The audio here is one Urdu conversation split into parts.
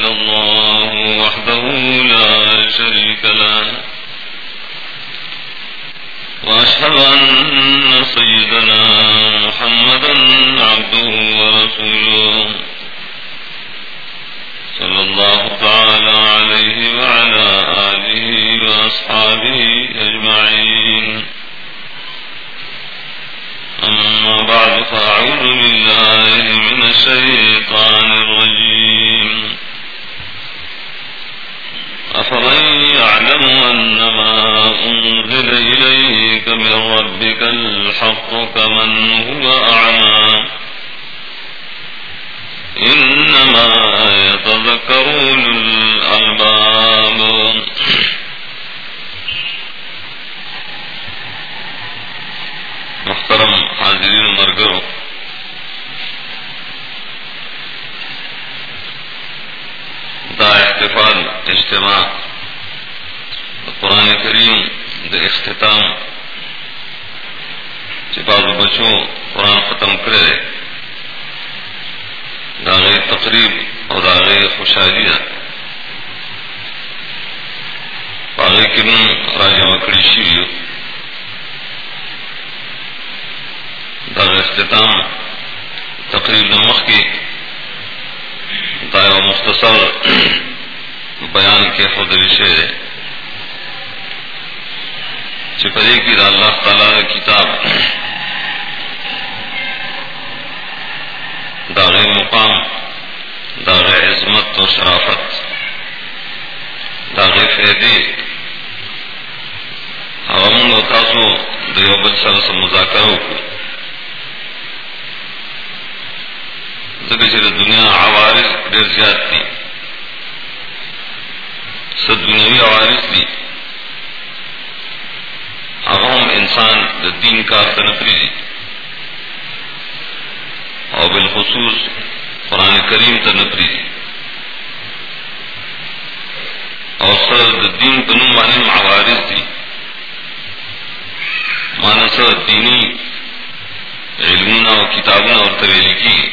إلا الله وحده لا شريك له. وأشهد أن سيدنا محمدا عبده ورسوله. صلى الله تعالى عليه وعلى آله وأصحابه أجمعين. أما بعد، فأعوذ بالله من الشيطان الرجيم. أفمن يعلم أنما أنزل إليك من ربك الحق كمن هو أعمى؟ إنما يتذكرون الألباب. محترم حاضرین مرگرو دا احتفال اجتماع۔ قرآن کریم دا اختتام۔ چپاز بچوں قرآن ختم کرے، داغے تقریب اور داغے خوشحالی پاگے کرن راجا مکڑی شیریو داغ اختتام، تقریب نمخ کی۔ دائع مختصر بیان کے خود رشے چپرے کی دا اللہ تعالی کتاب داغ مقام، داغ عظمت و شرافت، داغ فیدی ہم و تاسو دیوبل سر سے کو۔ ځکه چې د دنیا عوارض ډېر زیات دي څه دنیوي عوارض دي هغه هم انسان د دین کار ته نه پرېږدي او بالخصوص قرآن کریم ته نه پرېږدي او څه د دین په نوم باندې عوارض دي مانه څه دینی علمونه او کتابونه ورته ویل کېږي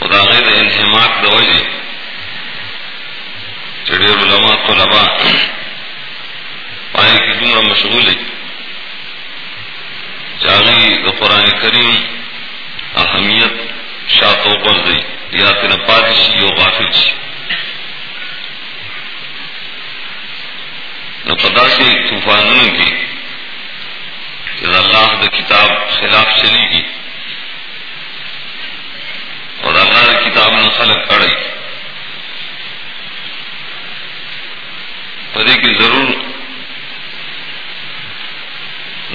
خدا غیر انحماق دوجی چڑیر علماء طلباء پائے کی دمرا مشغول ہے۔ چاغی دا قرآن کریم اہمیت شاطو پر دی۔ یا تین پادشی و غافل شی۔ نہ پدا سے طوفانوں کی اللہ دا کتاب خلاف چلی گی اور اللہ کتاب نے خلق پڑی پدے کی ضرور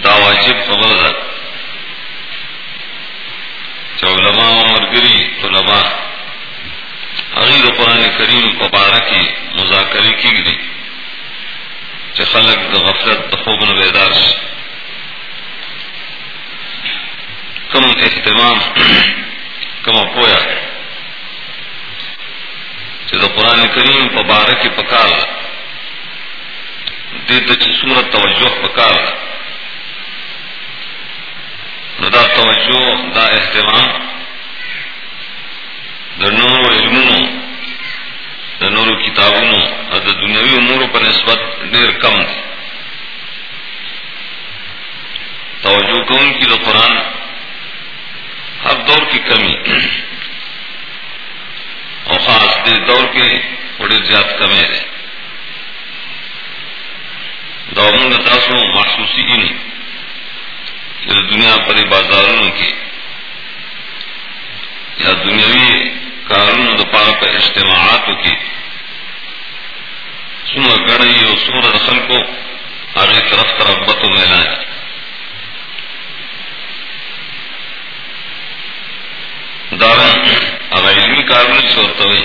دا واجب خبر ہے۔ علماء عمر گری علماء عقید قرآن کریم پبارہ کی مذاکرے کی گری کہ خلق د غفلت د خوب نو بیدار کم اهتمام کما پویا. چې د قران کریم په باره کې پکار دې ته چې صورت توجه پکار نو دا توجه دا اهتمام د نور علمونو د نور کتابونو او د دنیوي امور په نسبت ډیر کم دی. توجه کوم کې د قران ہر دور کی کمی اور خاص دے دور کے بڑے زیادہ کمی ہے دوروں تاسو محسوسی کی نہیں۔ دنیا پر بازاروں کی۔ یا دنیاوی کارون دوپہر پر اجتماعات کی۔ سمر گڑی اور سمر رسل کو آگے طرف طرف بتوں میں دارن اگر علمی کارونه چورته وي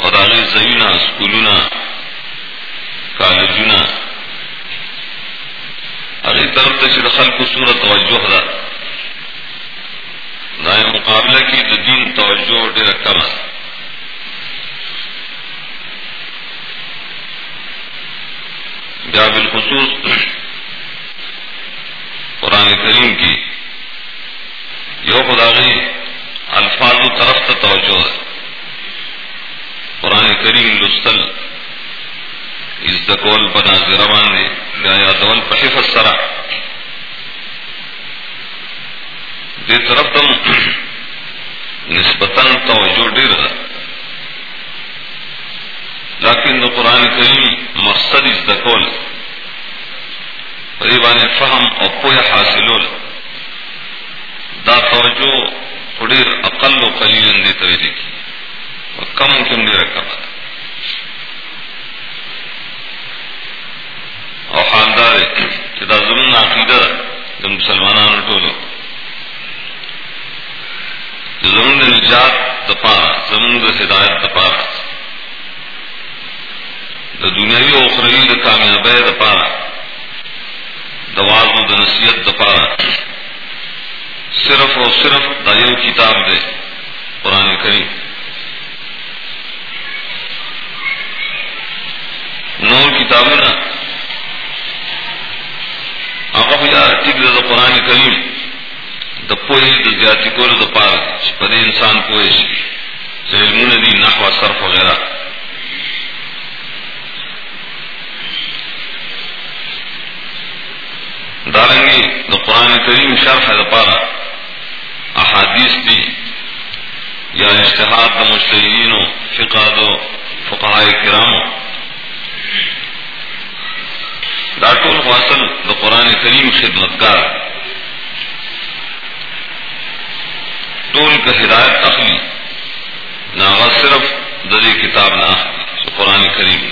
او دا غي زوینا سکولونه، کالجونه. هغه طرف ته چې خلکو صورت توجه ده، دا مقابله کې د دین توجه ډیره کمه بیا بالخصوص قرآن کریم کی یو خداغی الفاظ و طرف تا توجہ ہے۔ قرآن کریم لستل از دکول پنا زربان دے گایا دول پحفظ سرا۔ دے طرف تم نسبتاً توجہ ڈیر ہے۔ لیکن دو قرآن کریم مقصد از دکول ریبان فهم او پویا حاصلول۔ دا توجہ خډیر اقل او قلیل اندې ته ویل کی کم کم ډیر کم او حال دا چې دا زمون عقیده د مسلمانانو ټولو زمون د نجات د پاره زمون د هدایت د پاره د دنیوي او اخروی د کامیابی د پاره د وازو د نصیحت د پاره صرف اور صرف دا یو کتاب دے، قرآن کریم۔ نور کتابوں نا۔ آپ ٹھیک دا قرآن کریم۔ دا پوہی، دا زیادتی کو دا پار۔ پدے انسان پوہے سے علمون دی نحو، صرف وغیرہ دارنگی، دا قرآن کریم شرف ہے دا پارا۔ احادیث دی یا اشتہاد دا مشتحین و فقاد و فقہ کرام دا ټول واصل د قران کریم خدمتگار۔ ټول کا ہدایت اخلی ناغا صرف ددی کتاب نہ قرآن کریم۔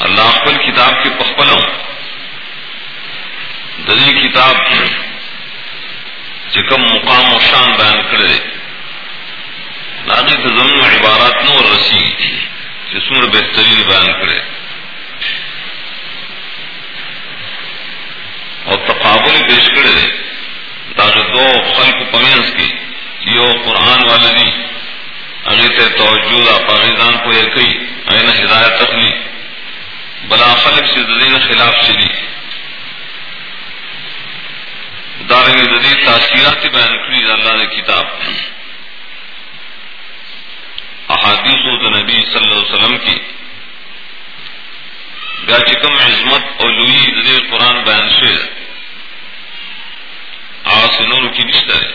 اللہ خپل کتاب کے پخپلوں۔ ددی کتاب چکم مقام و شان بیان کرے لاگی تو عبارات نو اور رسی جسمر بہترین بیان کرے۔ اور تقابل پیش کرے تاکہ دو خلق پمینس کی، یو قرآن والدی اگے تے توجہ پاکستان کو یہ کئی این ہدایت تخلی بلا خلق سے دین خلاف چلی دارنگ جدید تاثیرات بیان کری اللہ نے کتاب احادیث و نبی صلی اللہ علیہ وسلم کی۔ بیا چکم عظمت اور لوئی جدید قرآن بیان سے آسنور کی نشتہ ہے۔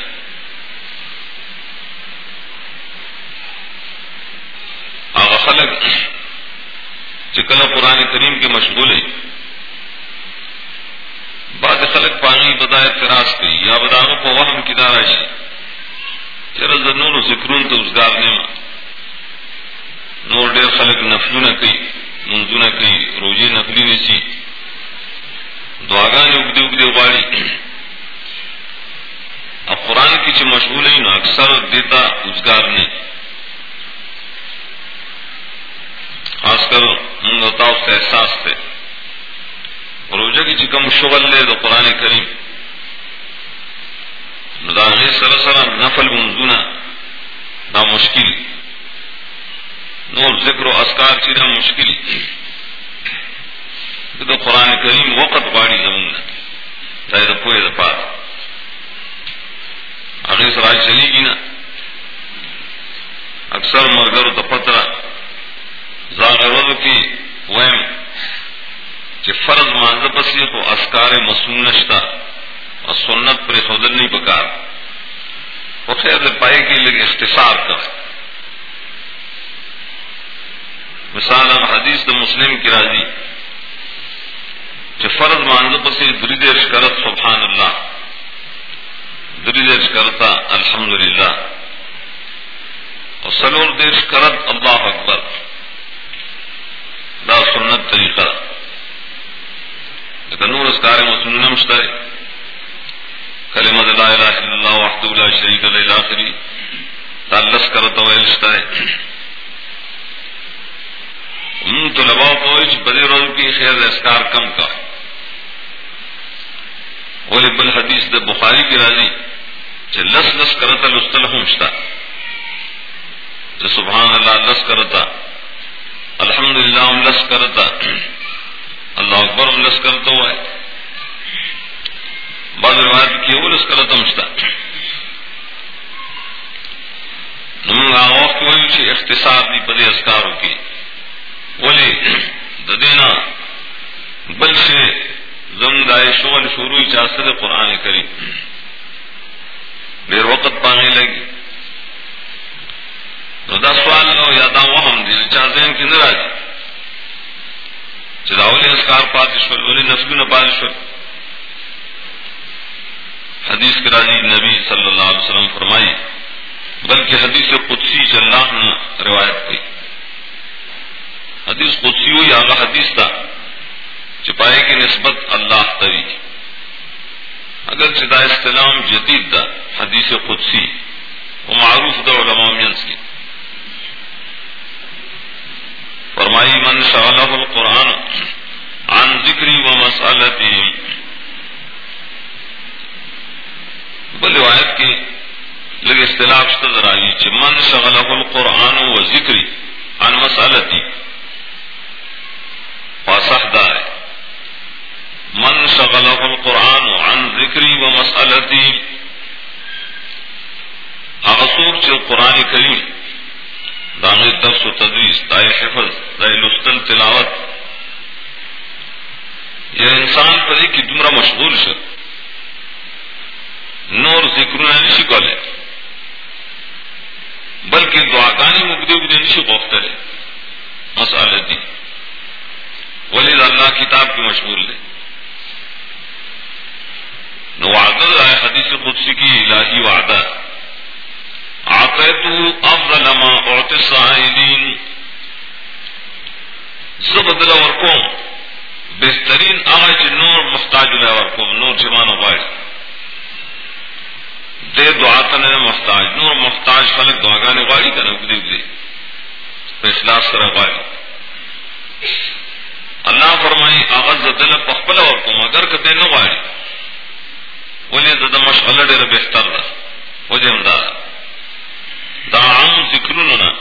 آغا خلق چکل قرآن کریم کے مشغول ہے بعد خلق پانی بدا اعتراض کی، یا بداغ کو وہم کی داراشی چرا نور ذکرون تو روزگار نے نور ډیر خلق نفلو نہ کئی منزو نہ کئی روزی نفلی نے نیسی دعاگانے اگدے اگدے غاڑی اب قرآن کی چھ مشغول ہے نا اکثر دیتا روزگار نے خاص کر منگوتا اس کا احساس تھے روزہ کی چکم شغل لے تو قرآن کریم. نداغ سر سر نفل منزونا نا مشکل. نور ذکر و اسکار چیزا مشکل. تو قرآن کریم وقت باڑی زمین چاہے پوئے دا پات اگے سراج چلی گی نا. اکثر مرگر تو پترا. زاغروں کی ویم کہ فرض مانز پسی کو اسکار مسون نشتا اور سنت پر خودل نہیں پکار۔ وہ خیر پائے کے لیے اختصار کر۔ مثال ہم حدیث تو مسلم کی راضی۔ کہ فرض مانز پسی دریدیش کرت سبحان اللہ دریدیش کرتا الحمد للہ اور سلور دیش کرت اللہ اکبر۔ دا سنت طریقہ۔ نور اسکار مسلم نمشترے کلمت لا الہ الا اللہ وحده لا شریک له الاخری تلس کرتا ویلشتا ہے ہم طلباء کو اس بدی روز کی خیر اسکار کم کا. ولی بل حدیث د بخاری کی راضی. چې لس لس کرتا لستل هم شتا. چې سبحان الله لس کرتا. الحمدللہ ہم لس کرتا. اللہ اکبر، ہم لس کرتا ہوا ہے۔ بعض روایت کی وہ لس کرتا مشتا نمونگ آغاف کی اختصار دی پدی اذکارو کی۔ ولی، ددینا بل سے زم دائے شغل شروع چاستر قرآن کریم۔ دیر وقت پانے لگی۔ نو دا سوال نو یا دا وهم دی، چا ذهن کې نه راځي چې دا اسکار پاتې شول ولې نفلونه پاتې شول حدیث کے راضی نبی صلی اللہ علیہ وسلم فرمائی، بلکہ حدیث قدسی سے اللہ نے روایت کی۔ حدیث قدسی ہوئی آگا حدیث تھا چپائے کی نسبت اللہ تری۔ اگر چدا استلام جدید دا، حدیث قدسی، وہ معروف دا علماء مینس کی۔ فرمائی، من شغلہ القرآن عن ذکری و مسالتی بل روایت کی لگ اختلاف شتر آئی چھ، من شغلہ القرآن و ذکری عن مسالتی فاسح دائے من شغلہ القرآن عن ذکری و مسالتی اغسوک چھ، قرآن کریم داغ درس و تدریس دائے حفظ دائے لستل تلاوت۔ یہ انسان پر کی دمرا مشغول سے نور ذکر نشی کولے بلکہ دعاگانی مقدے اگدے نشی گفت ہے۔ مسئلہ دی۔ ولید اللہ کتاب کی مشغول لے۔ نو وعدد آئے حدیث قدسی کی الہی وعدہ۔ آقیتو افضل ما اعت السائلین زبدل ورکوم بہترین آج نور محتاج لے ورکوم نور جمان و غائر دے دعا تنے محتاج نور محتاج خلق دعاگانے غاڑی کا نقدی دے اخلاص سر غائر اللہ فرمائی آغاز دل پخپل ورکوم اگر کتے نو غائر ولی دد مشغل ډیر بهتر ده وجه همدا دا عام ذکرونو نه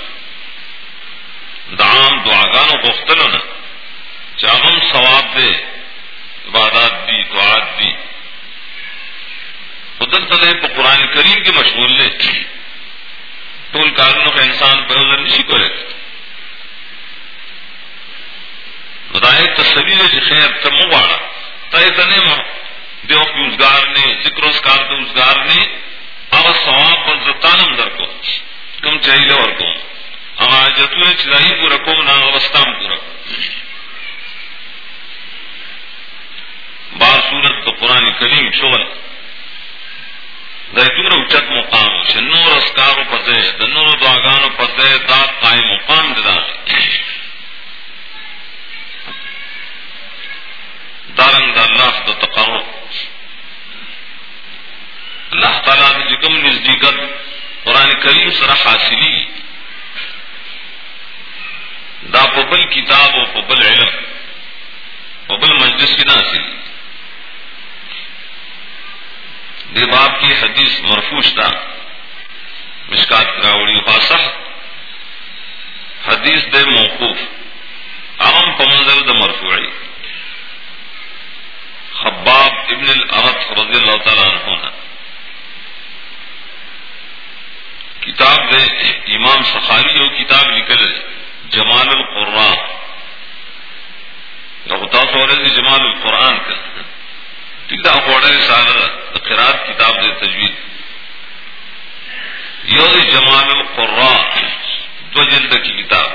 دا عام دعاګانو غوښتلو نه چې هغه ثواب دی عبادات دي دعات دي خدل ته په قران کریم کې مشغول دي ټول کارونو کې انسان په نظر نشي کولای خدای تصویر چې خیر ته مو واړه ته ته نه دیو کی ازگار نے، ذکر اسکار کے ازگار نے اگر ثواب پر زتانم در کو۔ کم چاہیے اور کو اگر جتو نے چلائی پورا کو نہ اوستام پورا۔ بار صورت تو قرآن کریم شغل۔ دور اچت مقام چھ نور اسکارو پتے د نور دعاگانو پتے دا قائم مقام ددا دارنگ دا اللہ دا تقرب اللہ تعالیٰ کی جکم نزدیکت قرآن کریم سر حاصلی. دا پبل کتاب و پبل علم. پبل مجلس کی نہ حاصل دے باپ کی حدیث مرفوش تھا مشکات راوڑی خاصح حدیث دے موقوف. عام پمنظر د مرفوعی. خباب ابن الارت رضی اللہ تعالیٰ عنہ کتاب دے امام سخاری جو کتاب نکل جمال القرآن۔ جمال القرآن کا۔ ٹھیک ہے سال قرات کتاب دے تجوید۔ یہ جمال القرآن، دو جلد کی کتاب۔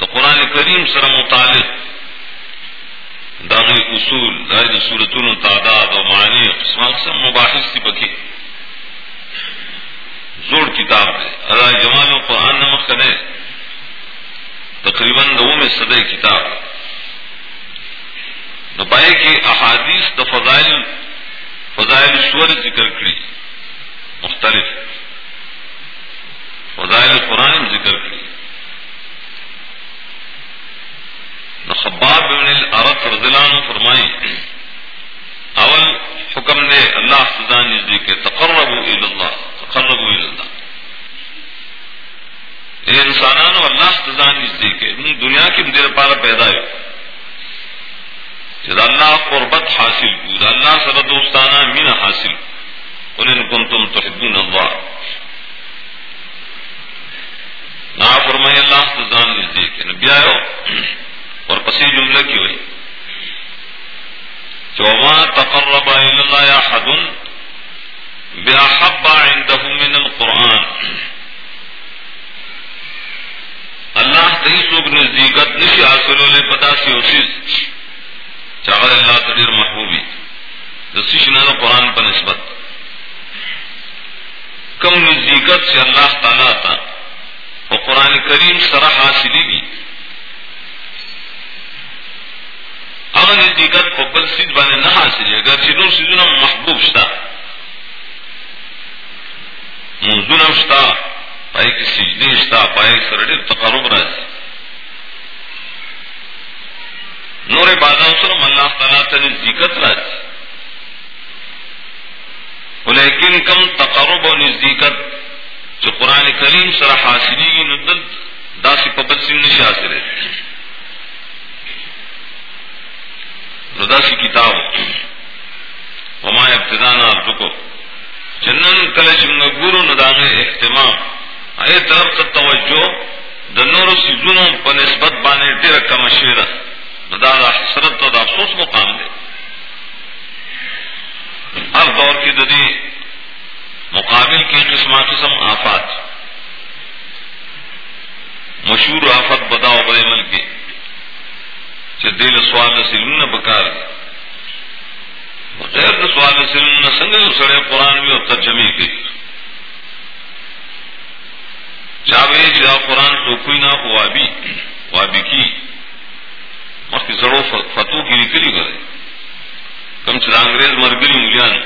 دا قرآن کریم سر متعلق داغی اصول داغی صورتون تعداد و معنی قسم قسم مباحث کی پکی زوڑ کتاب ہے۔ اللہ جمال و قرآن نمک کرے تقریباً دو میں صدر کتاب نپائے کہ احادیث د فضائل فضائل سور ذکر کری۔ مختلف۔ فضائل قرآن ذکر کری۔ خباب بن الارت رضلان فرمائی، اول حکم نے اللہ سزان نزدیک کے تقرب اللہ۔ تقرب اللہ یہ انسانان و اللہ سزان نزدیک ہے دنیا کی دیر پارا پیدا ہے جب اللہ قربت حاصل کو اللہ سر دوستانہ مین حاصل ان کن تم تو اللہ۔ نہ فرمائی اللہ سزان نزدیک ہے نبی آئے اور پسی جملے کی ہوئی۔ چوما تقرب اللہ یا حدن بحبا عنده من القرآن. اللہ تئی سوک نزدیکت نشی حاصل لے پتا سی اوسیز چاہر اللہ تدیر محبوبی. دسیش نہ قرآن پر نسبت. کم نزدیکت سے اللہ تعالیٰ تھا اور قرآن کریم سرح حاصلی بھی. امن حقیقت کو بل سید بانے نہ حاصل ہے اگر چنو سیدنا محبوب شتا. منزون شتا، پائے کی سجدی شتا، پائے سرڑے تقرب راز نور بازا سرم اللہ تعالیٰ تن نزدیکت راز لیکن کم تقرب و نزدیکت، جو قرآن کریم سر حاصلی کی ندل داسی پبل سنگ نشی حاصل ہے۔ رداسی کتاب۔ ہما ابتدانا رکو۔ چنن کلچ گورو نداغ اہتمام اے طرف تا توجہ۔ دنور سیزونو پا نسبت بانے دیر کم شیرہ۔ ندا دا حسرت دا افسوس مقام دے۔ ہر دور کی ددی مقابل کی قسم قسم آفات۔ مشہور آفت بتاؤ بڑے ملک کی دل سوال سلم نہ بکار بغیر سوال سلم نہ سنگ سڑے قرآن بھی اور ترجمے کی چاوے جا قرآن تو کوئی نہ ہو وابی وابی کی۔ مخی سڑو فتو کی نکلی کرے کم چلا انگریز مرگلی ملیان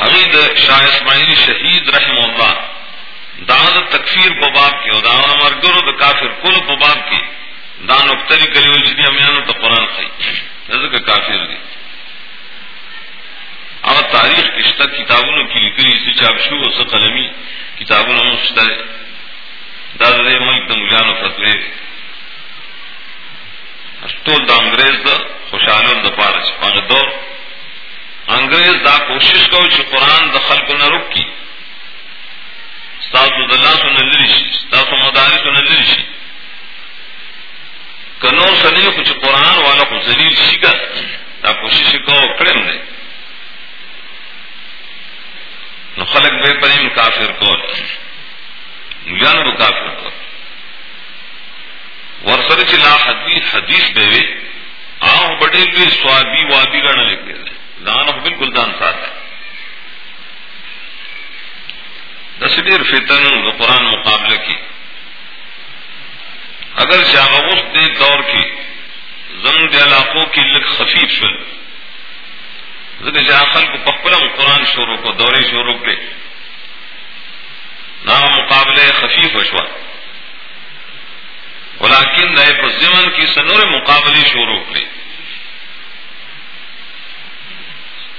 عید شاہ اسماعیلی شہید رحم اللہ۔ داغ تکفیر بباب کی اور داغ مرگر و کافر کل بباب کی۔ دا نقطری کلی ہوئی چی امیانو تا قرآن خی نظر کافر دی. اما تاریخ کشتا کتابونو کی لکلی اسی چاپشو و سا قلمی کتابونو مشتا ہے دا دے ملک دا ملیانو فتوے ټول دا انګريز دا خوشاله د پاره چې په دور. انګريز دا کوشش کوي چې قران د خلکو نه روکي تاسو د الله سره لری شي تاسو مدارس نه لری شي. کنور سنی کچھ قرآن والا کو زلیل شکا دا کوشش کو کرم دے۔ نو خلق بے پریم کافر کو جان وہ کافر کو ورسر چلا حدیث حدیث بے وے آؤ بڑے بھی سوابی وابی گانا لکھ دے۔ دان بالکل دان ساتھ ہے۔ دس دیر فتن قرآن مقابلے کی۔ اگر شاغوس دے دور کی زم دے علاقوں کی لک خفیف شل ذکر شاخل کو پخلم قرآن شروع کو دورے شروع کے۔ نہ مقابلے خفیف اشوا ولاکن رہے پر زمن کی سنور مقابلے شروع لے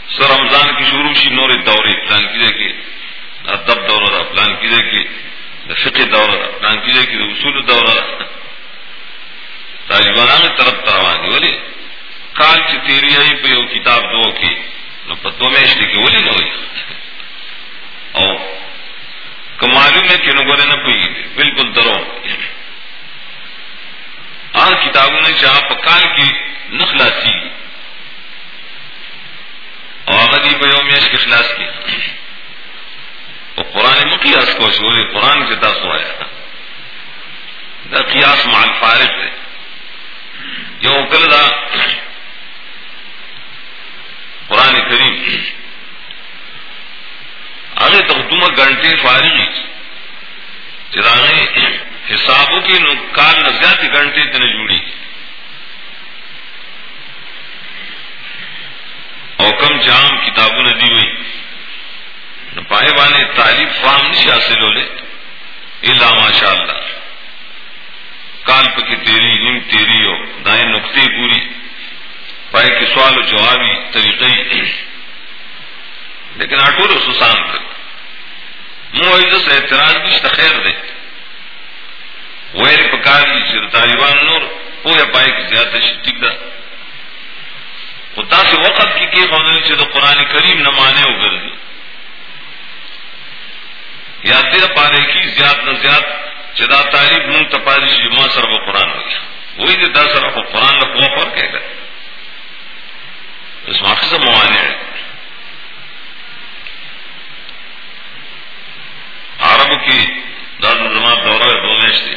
سر رمضان کی شروع شی نور دورے پلان کی دیکھے دب دورہ پلان کی دیکھے فقہ دورہ پلان کی دیکھے اصول دورہ۔ طالبان طرف تروان دی ولی کال چی تیری آئی پہ یو کتاب دو کی، نو پا دو میشتی کی، ولی نوئی او کمالوم ہے کہ نو گورے نہ پوئی بالکل درو آن کتابوں نے چاہا پا کال کی نخلا سی۔ او آغا دی پہ یو میش کی خلاص کی۔ او قرآن مقیاس کو شوئے قرآن کے تاسو آیا۔ دا قیاس مع الفارق ہے یو کل دا قرآن کریم. آگے تو تم گھنٹے فارغی چراغے حسابوں کی کال نزیاتی گھنٹے تنے جوڑی اور کم جام کتابوں نے دی ہوئی. پائے بانے تعلیم فام نہیں حاصل ہو لے اللہ ماشاء اللہ کالپ کی تیری نم تیری ہو دائیں نقطے پوری. پائے کے سوال و جوابی طریقے لیکن آٹور سسان تک منہ سے اعتراض بھی خیر دے ویر پکاری سر طالبان نور وہ پائے کی زیادہ ٹھیک دا خدا سے وقت کی کی قومی سے تو قرآن کریم نہ مانے ہو کر دی یا دیر پارے کی زیاد نہ زیاد چدا تعریف منگ تپارش جی ماں سر و قرآن ہو گیا وہی دے دس سر قرآن کا پوا پر کہہ گئے اس واقع سے موانے ہیں عرب کی داد زمان دورہ دو میش تھی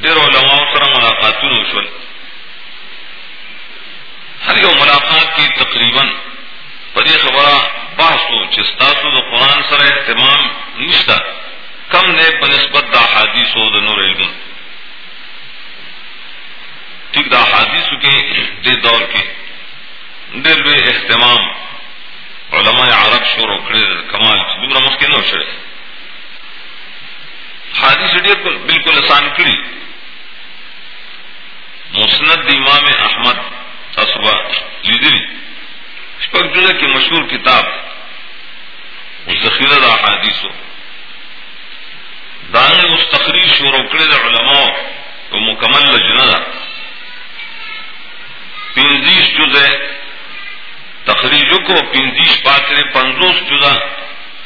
ڈیر علماء سر ملاقاتون وشول ہر یو ملاقات کی تقریباً پری خبر بحث ہو چستاسو دا قرآن سر اہتمام نشتا۔ کم نے بنسبت دا حادیث ہو دا نور علم ٹھیک دا حادیث کے دے دور کے دل بے اہتمام، علماء عرب شور اکڑے کمال، دوسرا ممکن ہو شرے حادث ڈیر بالکل آسان کری۔ مسند امام احمد تصبا لیدری شپک جنہ کی مشہور کتاب ذخیرہ دا حادث ہو۔ دان اس تقریر شور اکڑے دا علماء تو مکمل لجنہ دا۔ پنزیس جزے تخریجوں کو پنزیس پاترے پنزوس جزا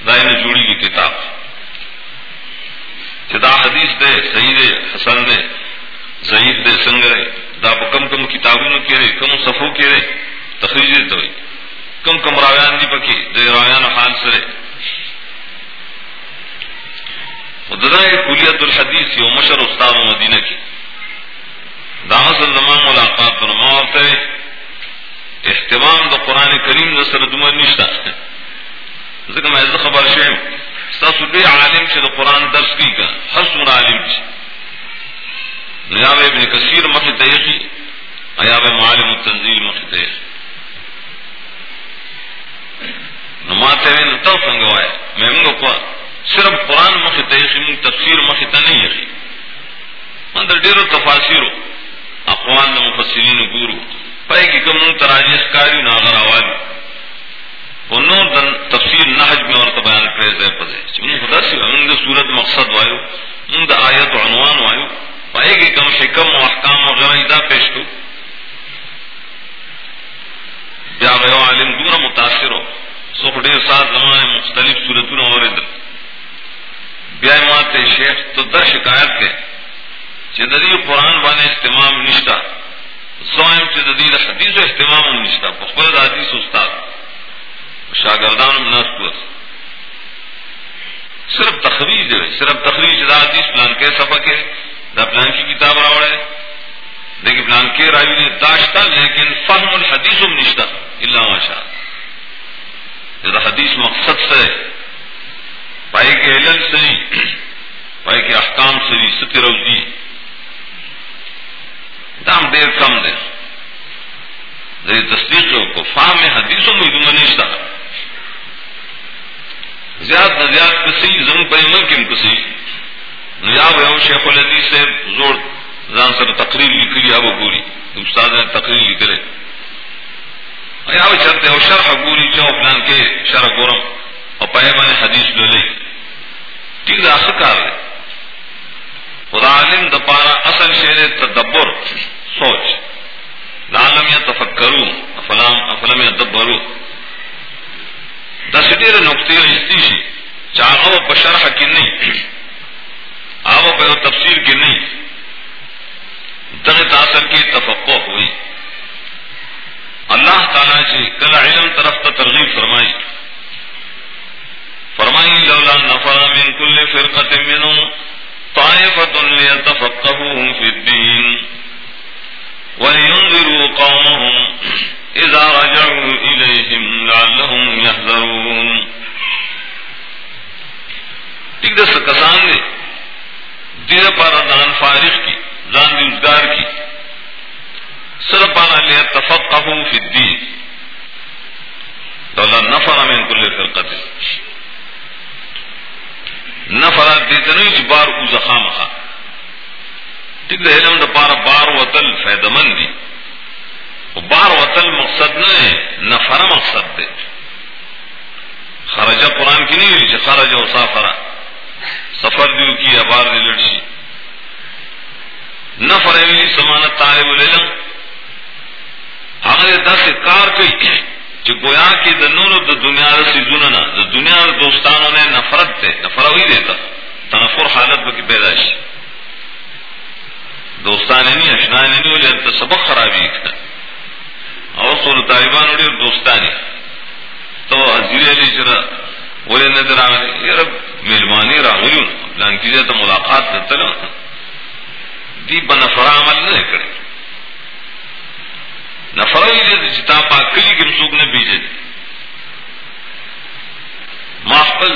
دائن یعنی جوڑی کی کتاب چدا حدیث دے، صحیح دے، حسن دے، ضعیف دے، سنگ رہے دا کم کم کتابوں کے رہے کم صفوں کے رہے تخریج تو کم کم راویان دی پکی، دے راویان حال سرے ددا کلیت الحدیث یو مشر استاد مدینہ کی۔ دامس الزمان ملاقات نما ہوتا ہے اہتمام دا قرآن کریم دا سر دمر نشتا ذکر میں خبر شیم ستاسو دے عالم سے دا قرآن درس کی کا حسن عالم چی نیاب ابن کثیر مخی تیخی ایاب معالم التنزیل مخی تیخی نماتے ہوئے نتاو سنگوائے میں منگو کو صرف قرآن مخی تیخی من تفسیر مخی تا نہیں یخی من در دیر تفاسیرو اقوان دا مفسرین گورو پائے کی کم من تراجیس کاری ناغر آوالی نور دن تفسیر نحج میں اور بیان کرے زے پدے من خدا سی من دا صورت مقصد وایو من دا آیت و عنوان وایو پائے کی کم حکم و احکام وغیرہ دا پیش کو بیا غیو عالم دورا متاثر ہو۔ سو ډیر سات زمانے مختلف صورتونه اوریدل بیا ماته شیخ تو دا شکایت کې چې د دې قرآن باندې اهتمام نشتا۔ سوائم چې د دې حدیث اهتمام هم نشتا. په خپل حدیث استاد. شاگردان نس صرف تخریج ہے. صرف تخریج دا حدیث پلان کے سفا کے، دا پلان کی کتاب راوڑے لیکن پلان کے راوی نے داشتا، لیکن فہم الحدیث نشتا. اللہ ماشاء جدا حدیث مقصد سے پائے کے علل سری پائے کے احکام سری ستر روزی. دام دیر کم دے۔ دے تصدیق کو فہم حدیثوں میں دوں نشتا زیاد نہ زیاد کسی زم پہ ممکن کسی۔ نیاب ہے شیخ الحدیث سے زور زان سر تقریر لکھ لیا وہ پوری استاد نے تقریر لکھ رہے۔ یا وہ چلتے ہو شرح گوری چو پلان کے شرح گورم۔ اور پیما نے حدیث لے لی۔ ٹھیک ہے کار ہے خدا عالم دپارا اصل شیر تدبر سوچ. لالم یا تفکرو افلام افلم یا دبرو دس ډېر نقطې رښتې شي چې هغه په شرح کې نه تفسیر کې نه دغه تاثر کې تفقه ہوئی اللہ تعالیٰ سے کل علم طرف تا ترغیب فرمائی فرمائی لولا نفر من كل فرقة منهم طائفة ليتفقهوا في الدين ولينذروا قومهم اذا رجعوا اليهم لعلهم يحذرون. ٹھیک دس، کسان نے دیر پارا دان فارغ کی، دان روزگار کی. سر پارا لے تفقہ فی الدین. نفر من کل فرقت نفر دیتے نہیں چی بار او زخام خا. ٹھیک دے علم دا پارا بار وطل فیدہ مند دی. بار وطل مقصد نہیں نفر مقصد دے. خرجہ قرآن کی نہیں ہوئی خرج و سافرہ. سفر دیو کی ابار دی لڑشی. نفر ایوی سمانت طالب العلم. ہمارے دس کار کئی. جو گویا کی دنوں د دنیا سی زننا د دنیا دوستانوں نے نفرت تھے نفر ہوئی دیتا تنفر حالت بکی پیدائش دوستان نہیں اشنا نہیں ہو جاتا سبق خرابی اور سول طالبان اڑی اور دوستانی تو حضیر علی جی چرا بولے نظر آ گئے یار مہربانی راہل پلان کیجیے تو ملاقات کرتے نا. دی بنفرا عمل نہ کرے. نفر ہوئی دے چتا پاک کلی کے مسوک نے بیجے ماخبل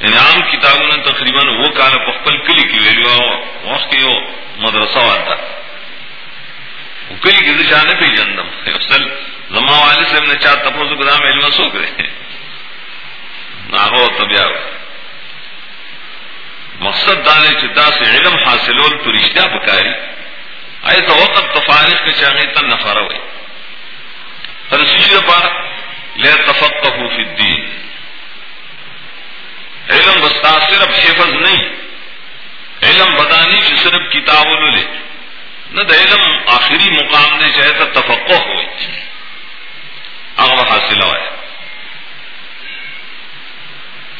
یعنی عام کتابوں نے تقریباً وہ کال پخبل کلی کی ویلو وقت کی وہ مدرسہ آتا وہ کلی کی دشا نے بھی جندم اصل زما والے سے ہم نے چار تپو سے گدام علم سو کرے نہ ہو تبیا مقصد دانے چدا سے علم حاصل ہو تو رشتہ پکاری. بکاری آئے تو وقت تفارش کے چاہیے تن نفارا ہوئی رسیل پر لے تفق فی الدین۔ علم بستا صرف حفظ نہیں، علم بدانی سے صرف کتاب لے۔ نہ تو علم آخری مقام دے چاہے تو تفقع ہوئی اغب حاصل ہوئے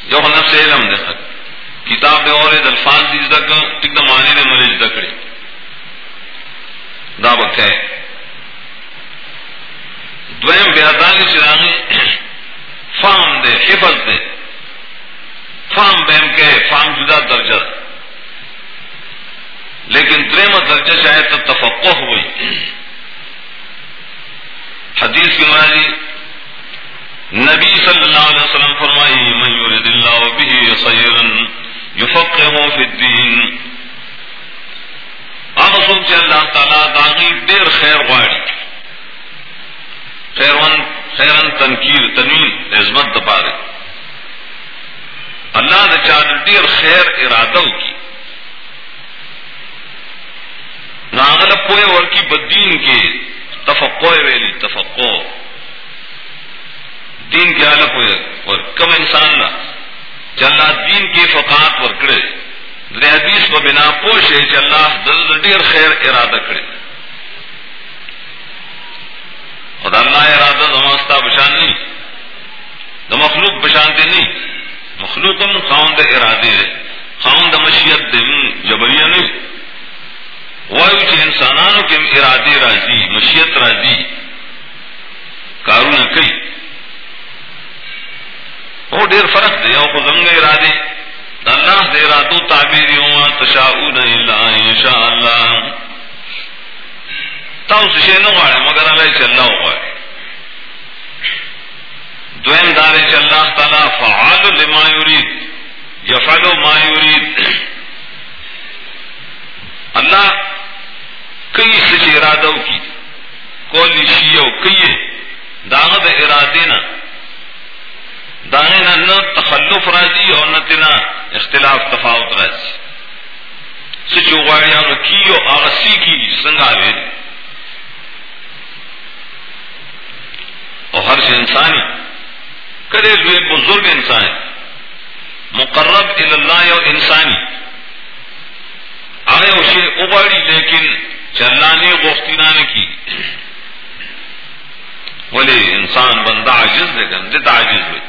جو نفس علم دے۔ کتاب دے اور الفاظ دی زدک ٹک معنی نے ملے زدکڑے دا ہے۔ دویم بیادانی چراغی فام دے، حفظ دے۔ فام بہم کے فام جدا درجہ۔ لیکن دریم درجہ چاہے تو تفقع ہوئی۔ حدیث کی مراجی نبی صلی اللہ علیہ وسلم فرمائی، من یورد اللہ بھی خیرا یفقہ فی الدین هغه څوک چې الله تعالی داغي ډیر خیر غواړي خیرون خیرن تنکیر تنوین عظمت د پاره الله د چا ډیر خیر اراده وکي ناغله پوهه ورکی بدین کې تفقه ویلی تفقه دین کې اعلی پوهه ور کوم انسان لا چلا دین کې فقات ورکړي دے حدیث کو بنا پوش ہے اللہ دل ڈیر خیر ارادہ کرے۔ اور اللہ ارادہ دماستا بشان نہیں۔ تو مخلوق بشانتے نہیں۔ مخلوق ہم خاؤن دے ارادے ہے خاؤن دا مشیت دے۔ جبریہ نہیں۔ وایو چې انسانانو کې ارادے راځي مشیت راځي کارونه کوي او ډیر فرق دی او خو زموږ ارادے۔ اللہ دے راتو تعبیر ہوا تشاؤن الا انشاء اللہ تاؤ سے نہ غواړي مگر الله چې الله وغواړي دویم دار چې الله تعالی، فعال لما يريد يفعل ما يريد الله کئی څه اراده وکي کول شي او کئی داغه د اراده نه دانے نہ نہ اختلاف تفاوت راضی سچو غاڑیا رکھی اور آغسی کی سنگاوے اور ہر انسانی کرے ہوئے بزرگ انسان مقرب اللہ اور انسانی آئے اسے اباڑی لیکن چلانے گوختینہ نے کی بولے انسان بندہ عاجز دے گندے عاجز ہوئے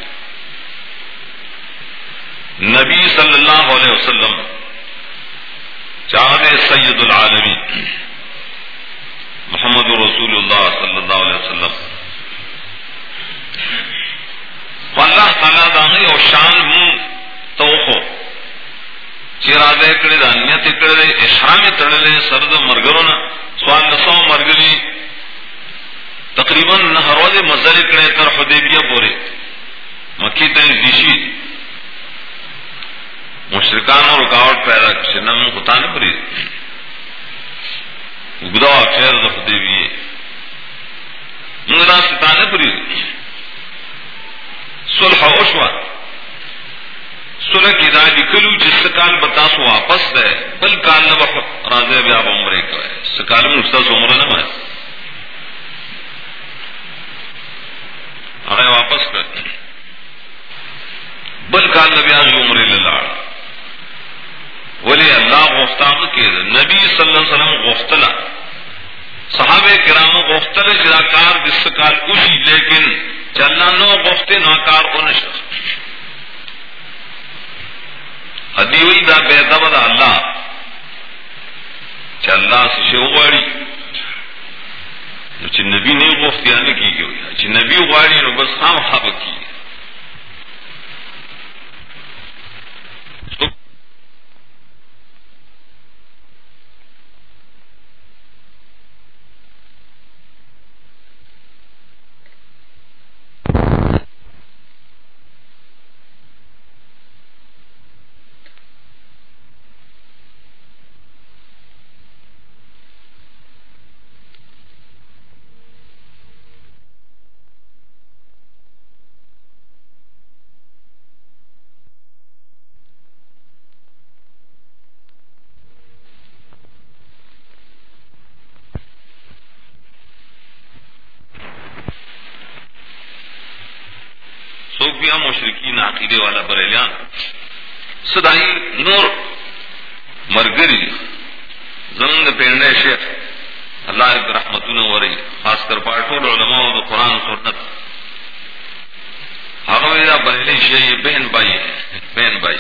نبی صلی اللہ علیہ وسلم چاہے سید العالمی محمد رسول اللہ صلی اللہ علیہ وسلم۔ اللہ تعالیٰ داغی اور شان ہوں تو چیراد کڑے دا نیت کڑے دے، احرام تڑلے سرد مرگرون، سوال نسو مرگری، تقریباً نہروز مزل کڑے تر حدیبیہ پورے۔ مکی تین دیشی۔ مشرکان رکاوٹ پیدا کرتے نم ہوتا نہیں پری۔ گدا خیر رکھ دے بھی مگر ستانے پری۔ صلح اوشوا سلح کی راج کلو جس کال بتاس واپس ہے۔ بل کال نہ راجے بیا عمرے کا ہے۔ سکال میں استاد عمر نہ ہے ہمیں واپس کر۔ بل کال نبی آج عمر لاڑ ولی اللہ گفتاب کے نبی صلی اللہ علیہ وسلم گفتلا صحابہ کرام گفتل جراکار جس کال کشی لیکن چلنا نو گفتے ناکار کو نشر ادیوئی دا بے دبدا اللہ۔ چل سے شیوڑی نبی نہیں گفتیا نے یعنی کی گئی۔ نبی اگاڑی نو بس ہاں ہب کی۔ مشرقین والا بریلیان سدائی نور مرگری زمن پیڑنے شیخ اللہ رحمت وری، خاص کر پاٹول علماء و قرآن سنت۔ ہمارا بریلی شیخ بہن بھائی ہے بہن بھائی۔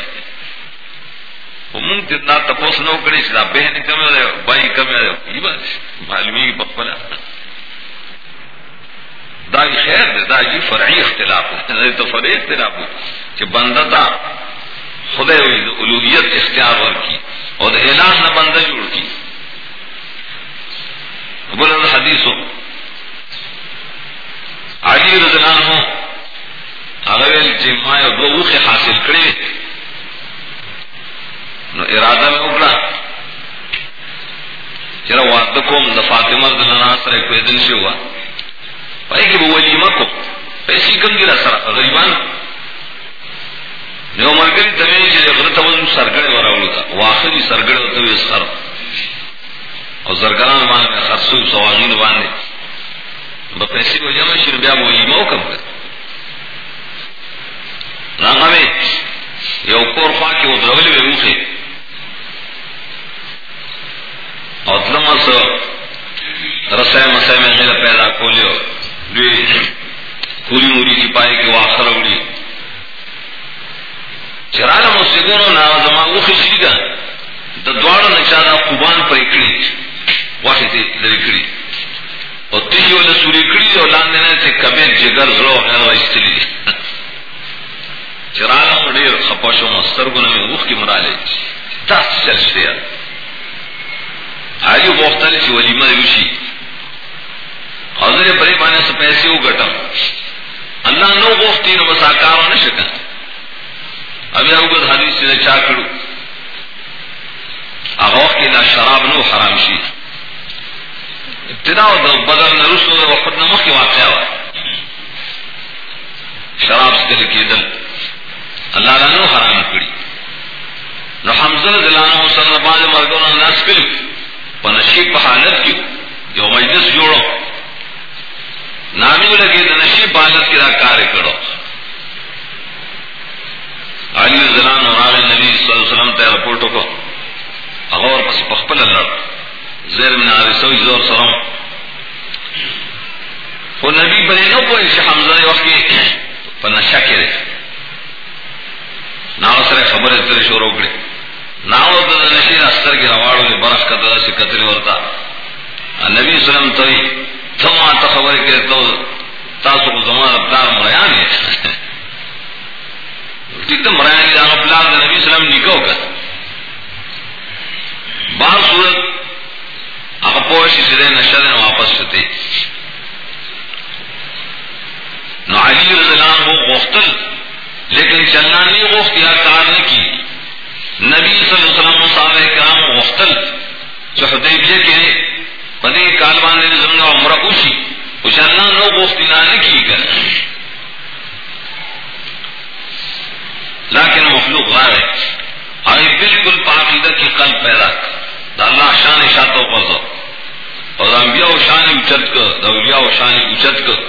منگ جتنا تپوس نو کری سدا بہن کم بھائی کم یہ بس معلومی کی بخبلا دا خیر دے دا جی فرعی اختلاف ہے تو فرعی اختلاف ہے کہ بندہ دا خدا الوحیت اختیار ور کی اور اعلان نہ بندہ جوڑ کی۔ بولے حدیث ہو۔ علی رضلان ہو اغویل جمعہ دو کے حاصل کرے۔ نو ارادہ میں اکڑا۔ چرا وعدہ کوم دا فاطمہ رضلان سر ایک دن سے ہوا۔ پائے کہ وہ ولیمہ کو پیسے کم گرا سر غریبان نے عمر کری تمہیں کہ غلط وزن سرگڑے وراولو تھا وہ آخری سرگڑے ہوتے سر اور زرگران مان میں خرسو سواغین باندھے وہ پیسے کو جمع شروع بیا ولیمہ ہو کم کر نہ ہمیں یہ اوپر خواہ کی وہ درول میں اوکھے اور تلمہ سے رسائے مسائے میں موری کی پائے کہ وہ آخر اڑی چرانا مسجدوں نا زما وہ خشی کا دوڑ نچانا خوبان پر اکڑی۔ واحد لکڑی اور تیجی والے سوری کڑی اور لان دینے سے کبھی جگر زرو ہے وہ استری چرانا مڑے خپاشو مستر گنا میں وہ کی مرا لے۔ دس چل سے آئی مختلف ولیمہ روشی۔ حضر بڑے بانے سے پیسے ہو گٹم۔ اللہ نو گفتی نو بس آکار نہ شکا ابھی اوگد حدیث سے چا کرو۔ اغوخ کی نا شراب نو حرام شی۔ ابتدا و بدل نہ رسو دے وقت نمخ کی واقعہ ہوا شراب سے لکی دل۔ اللہ لانو حرام کری۔ نو حمزہ دلانو صلی اللہ علیہ مرگونا ناس کلیو پنشی پا حالت کیو۔ جو مجلس جوڑو۔ نامی لگے تو نشی بالت کی کار کرو۔ علی زلان اور آل نبی صلی اللہ علیہ وسلم تے رپورٹوں کو اغور پس پخپل اللہ زیر من آل سوئی زور سلام۔ وہ نبی بنے نو کوئی شی حمزہ وقت کی پنشا کرے۔ ناو سر خبر اتر شروع کرے ناو تو نشی استر کی رواڑوں نے برف کا درس کتری ورتا۔ نبی صلی اللہ علیہ وسلم توی تما ته خبرې کې ته تاسو کو زمانه پلان مریان یې ټیک ته مریان دا پلان د نبی سلام نکاو کړ بار صورت، هغه پوه شي چې نشه نه واپس شته. نو علی رضی اللہ عنہ غختل لیکن چلنا نہیں غخت یا کار نے کی نبی صلی اللہ علیہ وسلم صحابہ کرام غختل جو حدیبیہ کے پدې کال باندې زموږ عمره وشي او چې الله نو غوښتنه نه کیږي. لیکن مخلوق غار ہے ہمیں بالکل پاکیدہ کی قلب پیدا دا اللہ شان شاتوں پر دو اور انبیاء و شان اچت کر دولیاء و شان اچت کر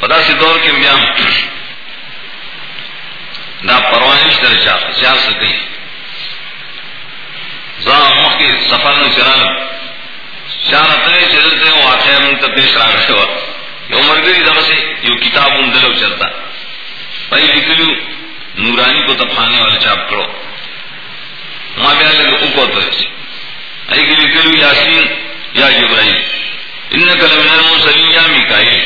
پتا سے دور کے بیام نہ پروانش طرح چاہ چاہ سکے مخ کے سفر میں چران چار اتنے چلتے وہ واقعہ منت پیش رہا رہے ہوا یہ عمر گئی دفعہ سے یہ کتاب ان دلو چلتا۔ بھائی لکھ نورانی کو تپانے والے چاپ کرو۔ وہاں بھی لگے اوپر تو ایسے ای لکھ لو یاسین، یا جبرائیل ان کلم سلیم یا میکائیل۔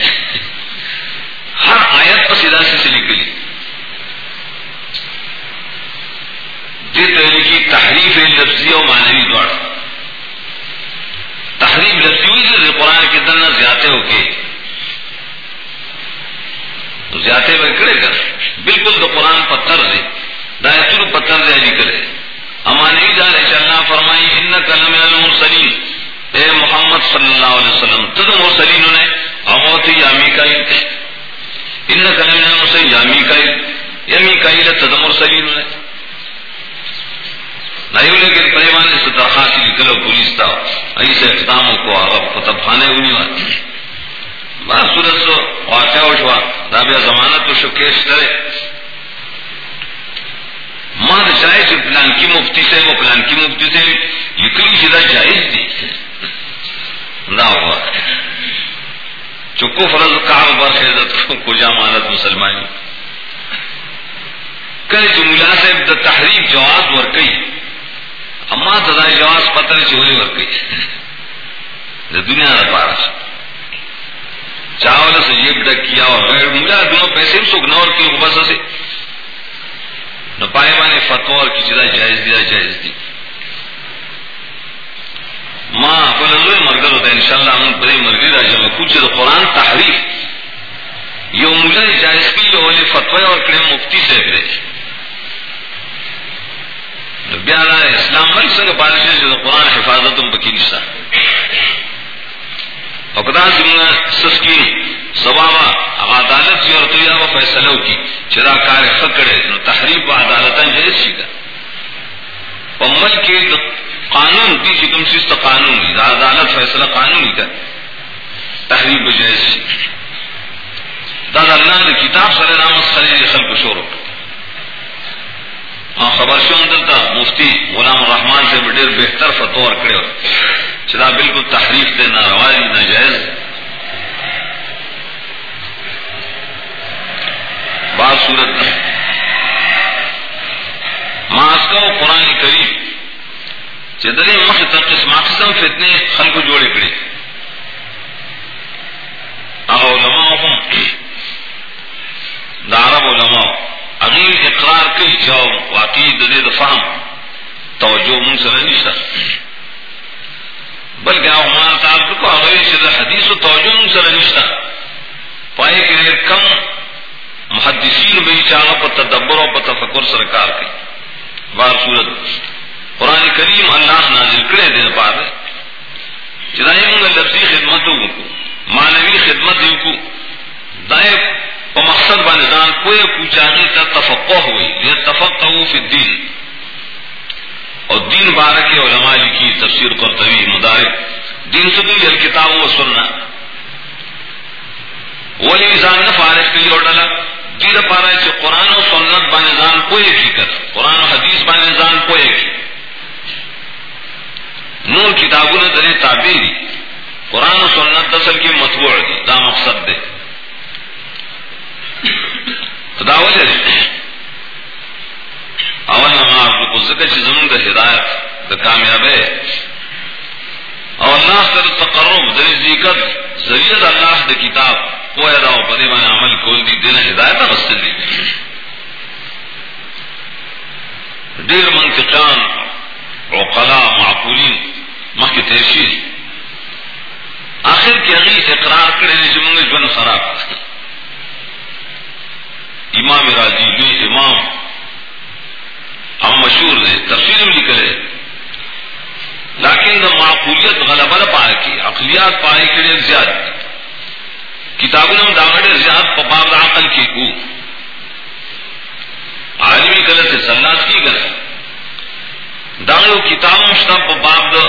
ہر آیت پر سیدھا سے لکھ لی لکھی یعنی تحریف لفظی اور مانوی دوڑ۔ تحریف لفظی ہوئی سے قرآن کے دن زیادہ ہو کے زیادہ میں کرے گا۔ بالکل تو قرآن پتھر سے دائتر پتھر سے علی کرے۔ امانوی جانے چلنا فرمائی ان کلم المرسلین۔ اے محمد صلی اللہ علیہ وسلم تد مرسلین نے اموت یامی کا ان کلم المرسلین یامی کا یمی کا تد مرسلین نے۔ نہیں لیکن پریمان سے درخواست نکلو پولیس تھا ایسے اقداموں کو آپ فتب خانے سو واقع ہو شوا۔ دابیا تو شکیش کرے۔ ماں چاہے پلان کی مفتی سے، وہ پلان کی مفتی سے۔ لکڑی سیدھا جائز تھی نہ ہوا۔ چکو فرض کام کو جامانت مسلمانی کل جملہ سے تحریک جواز ورکی۔ اما تدا جواز پتر چوری ورکی. دنیا کا پارا چاول سے جیب ڈک کیا اور غیر ملا دونوں پیسے سوکھ نہ اور کی بس سے نہ پائے مانے فتو اور کسی طرح جائز دیا جائز دی. ماں اپنے لوگ مرگر ہوتا ہے ان شاء اللہ ہم بڑی مرغی راجا میں کچھ تو قرآن تحریف. یہ ملا جائز کی جو والے فتوی اور کڑے مفتی سے گرے بیانا اسلام مل سنگ بادشاہ قرآن حفاظت عدالت اور تیا کی. چرا کار فکڑے، نو تحریف و عدالت جائز شي په ملک کې قانون دي چې کوم څه قانون دي دا عدالت فیصله قانون دي تحریف جائز. شي دا الله د کتاب سره نام سره خلق شروع خبر شو دلته مفتی غلام الرحمن سے ډېر بهتر فتوا ورکړو چې دا بالکل تحریف ته ناروا دي ناجائز۔ بعض صورت میں ماسکو قرآن کریم چدرے مخ تک قسم قسم فتنے خل کو جوڑے کڑے علماء هم دا عرب علماء۔ اغیر اقرار کئی چاو واقعی دلے دا فهم توجہ من سر۔ نشتا بلکہ او مال تعلق کو اغیر سے حدیث و توجہ من سر۔ نشتا پائے کہ کم محدثین بھی چاہوں پر تدبر اور تفکر سرکار کی۔ بار صورت۔ قرآن کریم اللہ نازل کرے دے پا دے چنائے ہوں لفظی خدمتوں کو مانوی خدمت کو، دائیں مقصد باندان کوئی پوچھانی کا تفقع ہوئی، یہ تفقع فی الدین۔ اور دین بارک علماء لکھی، تفسیر قرطبی، مدارک۔ دین سے بھی کتاب و سننا۔ ولی انسان نے فارغ کے لیے اور ڈالا۔ دیر پارا چې قرآن و سنت باندې ځان پوهه قرآن او حدیث باندې ځان پوهه کی نور کتابونه درې تابع دي قرآن و سنت اصل کې مطبوع دي دا مقصد دی خدا وجه اول نه ما په ذکر چې زمونږ د هدایت د کامیابی۔ او الله سره تقرب د ذکر، ذریعہ د الله د کتاب پویا دا او پدې باندې عمل کول دي دنه هدایت غسل دي ډیر منطقان عقلا معقولین مخکې تیر شي آخر کې هغه اقرار کړی چې موږ ژوند خراب امام راضی لوی امام او مشهور دی تفسیر هم لیکلی لیکن د معقولیت غلبه پای کی عقلیات پای کې ډیر زیات کتابوں میں داغڑے زیاد پباب عقل کی کو۔ عالمی غلط ہے سلاس کی غلط۔ داغو کتاب مشتا پباب دا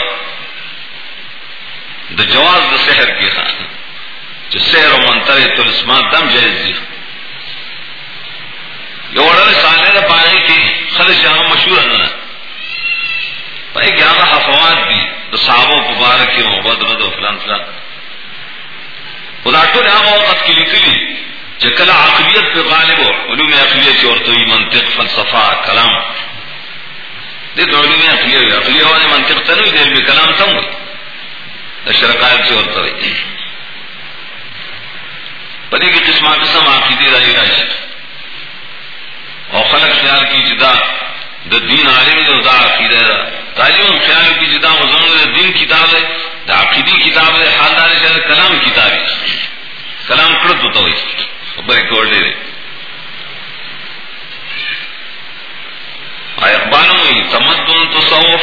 دا جواز دا سحر کی خان جو سحر و منتر تلسمان دم جائز دی۔ یو وڑا سالے دا پانی کی خلش یہاں مشہور ہے گیارہ حفوات دی مبارک محبت رد فلان فلان۔ خدا ٹول هغه وخت کې لیکلي چې کله عقلیت په غالب علوم ورته منطق فلسفه کلام۔ دې د علوم عقلیت عقلیت او منطق ته نه دی کلام ته وي د شرقایت ورته وي پدې کې قسمه قسم عقیده راځي راځي او خلق خیال کی جدا د دین عالم دی دا عقیده ده تعلیم خیال کی جدا وزن د دین کتاب ہے، دا عقیدی کتاب ہے حالدار ہے کلام کتاب ہے. کلام کرد کړه ته وي خبره کولې ده آیا اخباروں تمدن تصوف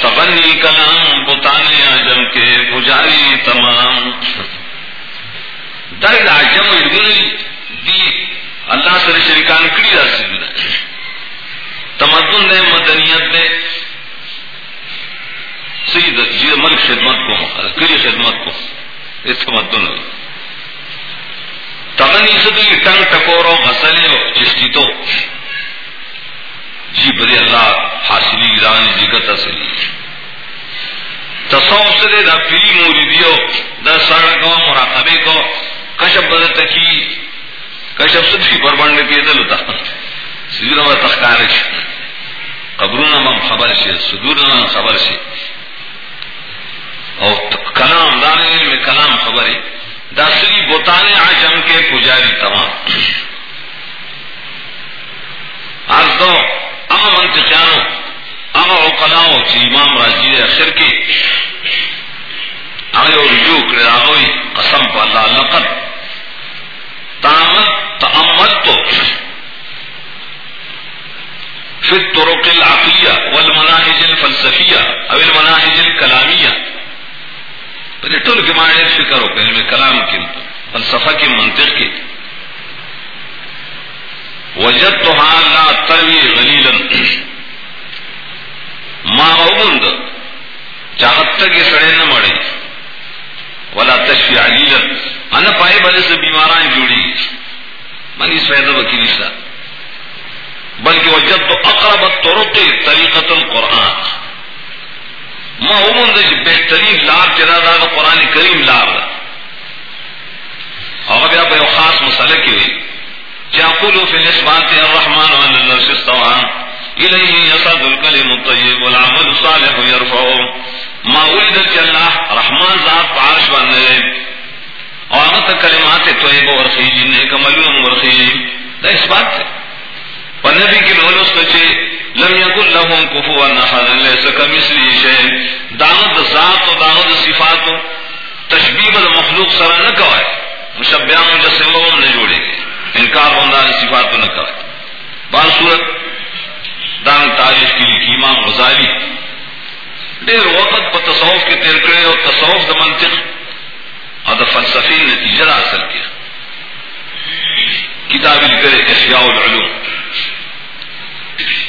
تغنی کلام، بتانے عجم کے پجاری تمام. دائر عجم دی اللہ سر شریکان کڑی راسی تمدن نے مدنیت نے سید جی ملک خدمت کو کلی خدمت کو یہ تمدن ہوئی۔ تغنی سدی ٹنگ ٹکورو مسئلے چشتی تو جی بری اللہ حاصلی رانی جگت اصلی تصوف سے دے دا پیری موری دیو دا سڑک مراقبے کو کشپ بدل تکی کشپ سدی پر بڑھنے کے دل ہوتا سیدر و تخکارش قبرون ہم خبر سے صدور خبر سے۔ اور کلام دانے میں کلام خبر ہے۔ داسری بوتانے آجم کے پجاری تمام۔ آج دو ام منتقانو ام اوقلاو چی امام راجی اخر کے۔ آگے اور رجوع کرے آگوئی قسم پا اللہ لقد فی الطرق العقلیہ والمناہج الفلسفیہ او المناہج الکلامیہ۔ پہلے ٹول کے معنی فکر ہو پہلے یعنی میں کلام کی فلسفہ کی منطق کی وجد تو ہاں لا تروی غلیلن ما اوند چاہت تک سڑے نہ مڑے ولا تشفی علیلن ان پائے بلے سے بیماران جوڑی منی سوید وکیل بلکہ وجد تو اقرب الطرق طریقت القرآن. ما عموم د بهترین لار چې دا د قران کریم لار ده هغه بیا خاص مسله کې وي چې اقول فی الاثبات الرحمن علی العرش استوى الیه یصعد الکلم الطیب والعمل الصالح يرفعه ما ولد الله رحمان ذات عرش باندې او هغه کلمات طیبه ورخیږي نیک عملونه ورخیږي دا اثبات ده په نبی کې ولوست چې لم يكن لهم كفوا احد ليس كمثله شيء داود ذات و داود صفات تشبیہ مخلوق سره نہ کوي مشبہہ مجسمہ هم نہ جوڑے۔ گے انکار ہونا صفات نہ کوي بار صورت دان تاریخ کی لکھی، امام غزالی۔ ډېر وخت په تصوف کې تیر کړی او تصوف د منطق او د فلسفي نتیجه حاصل کړه کتاب لیکل احیاء العلوم۔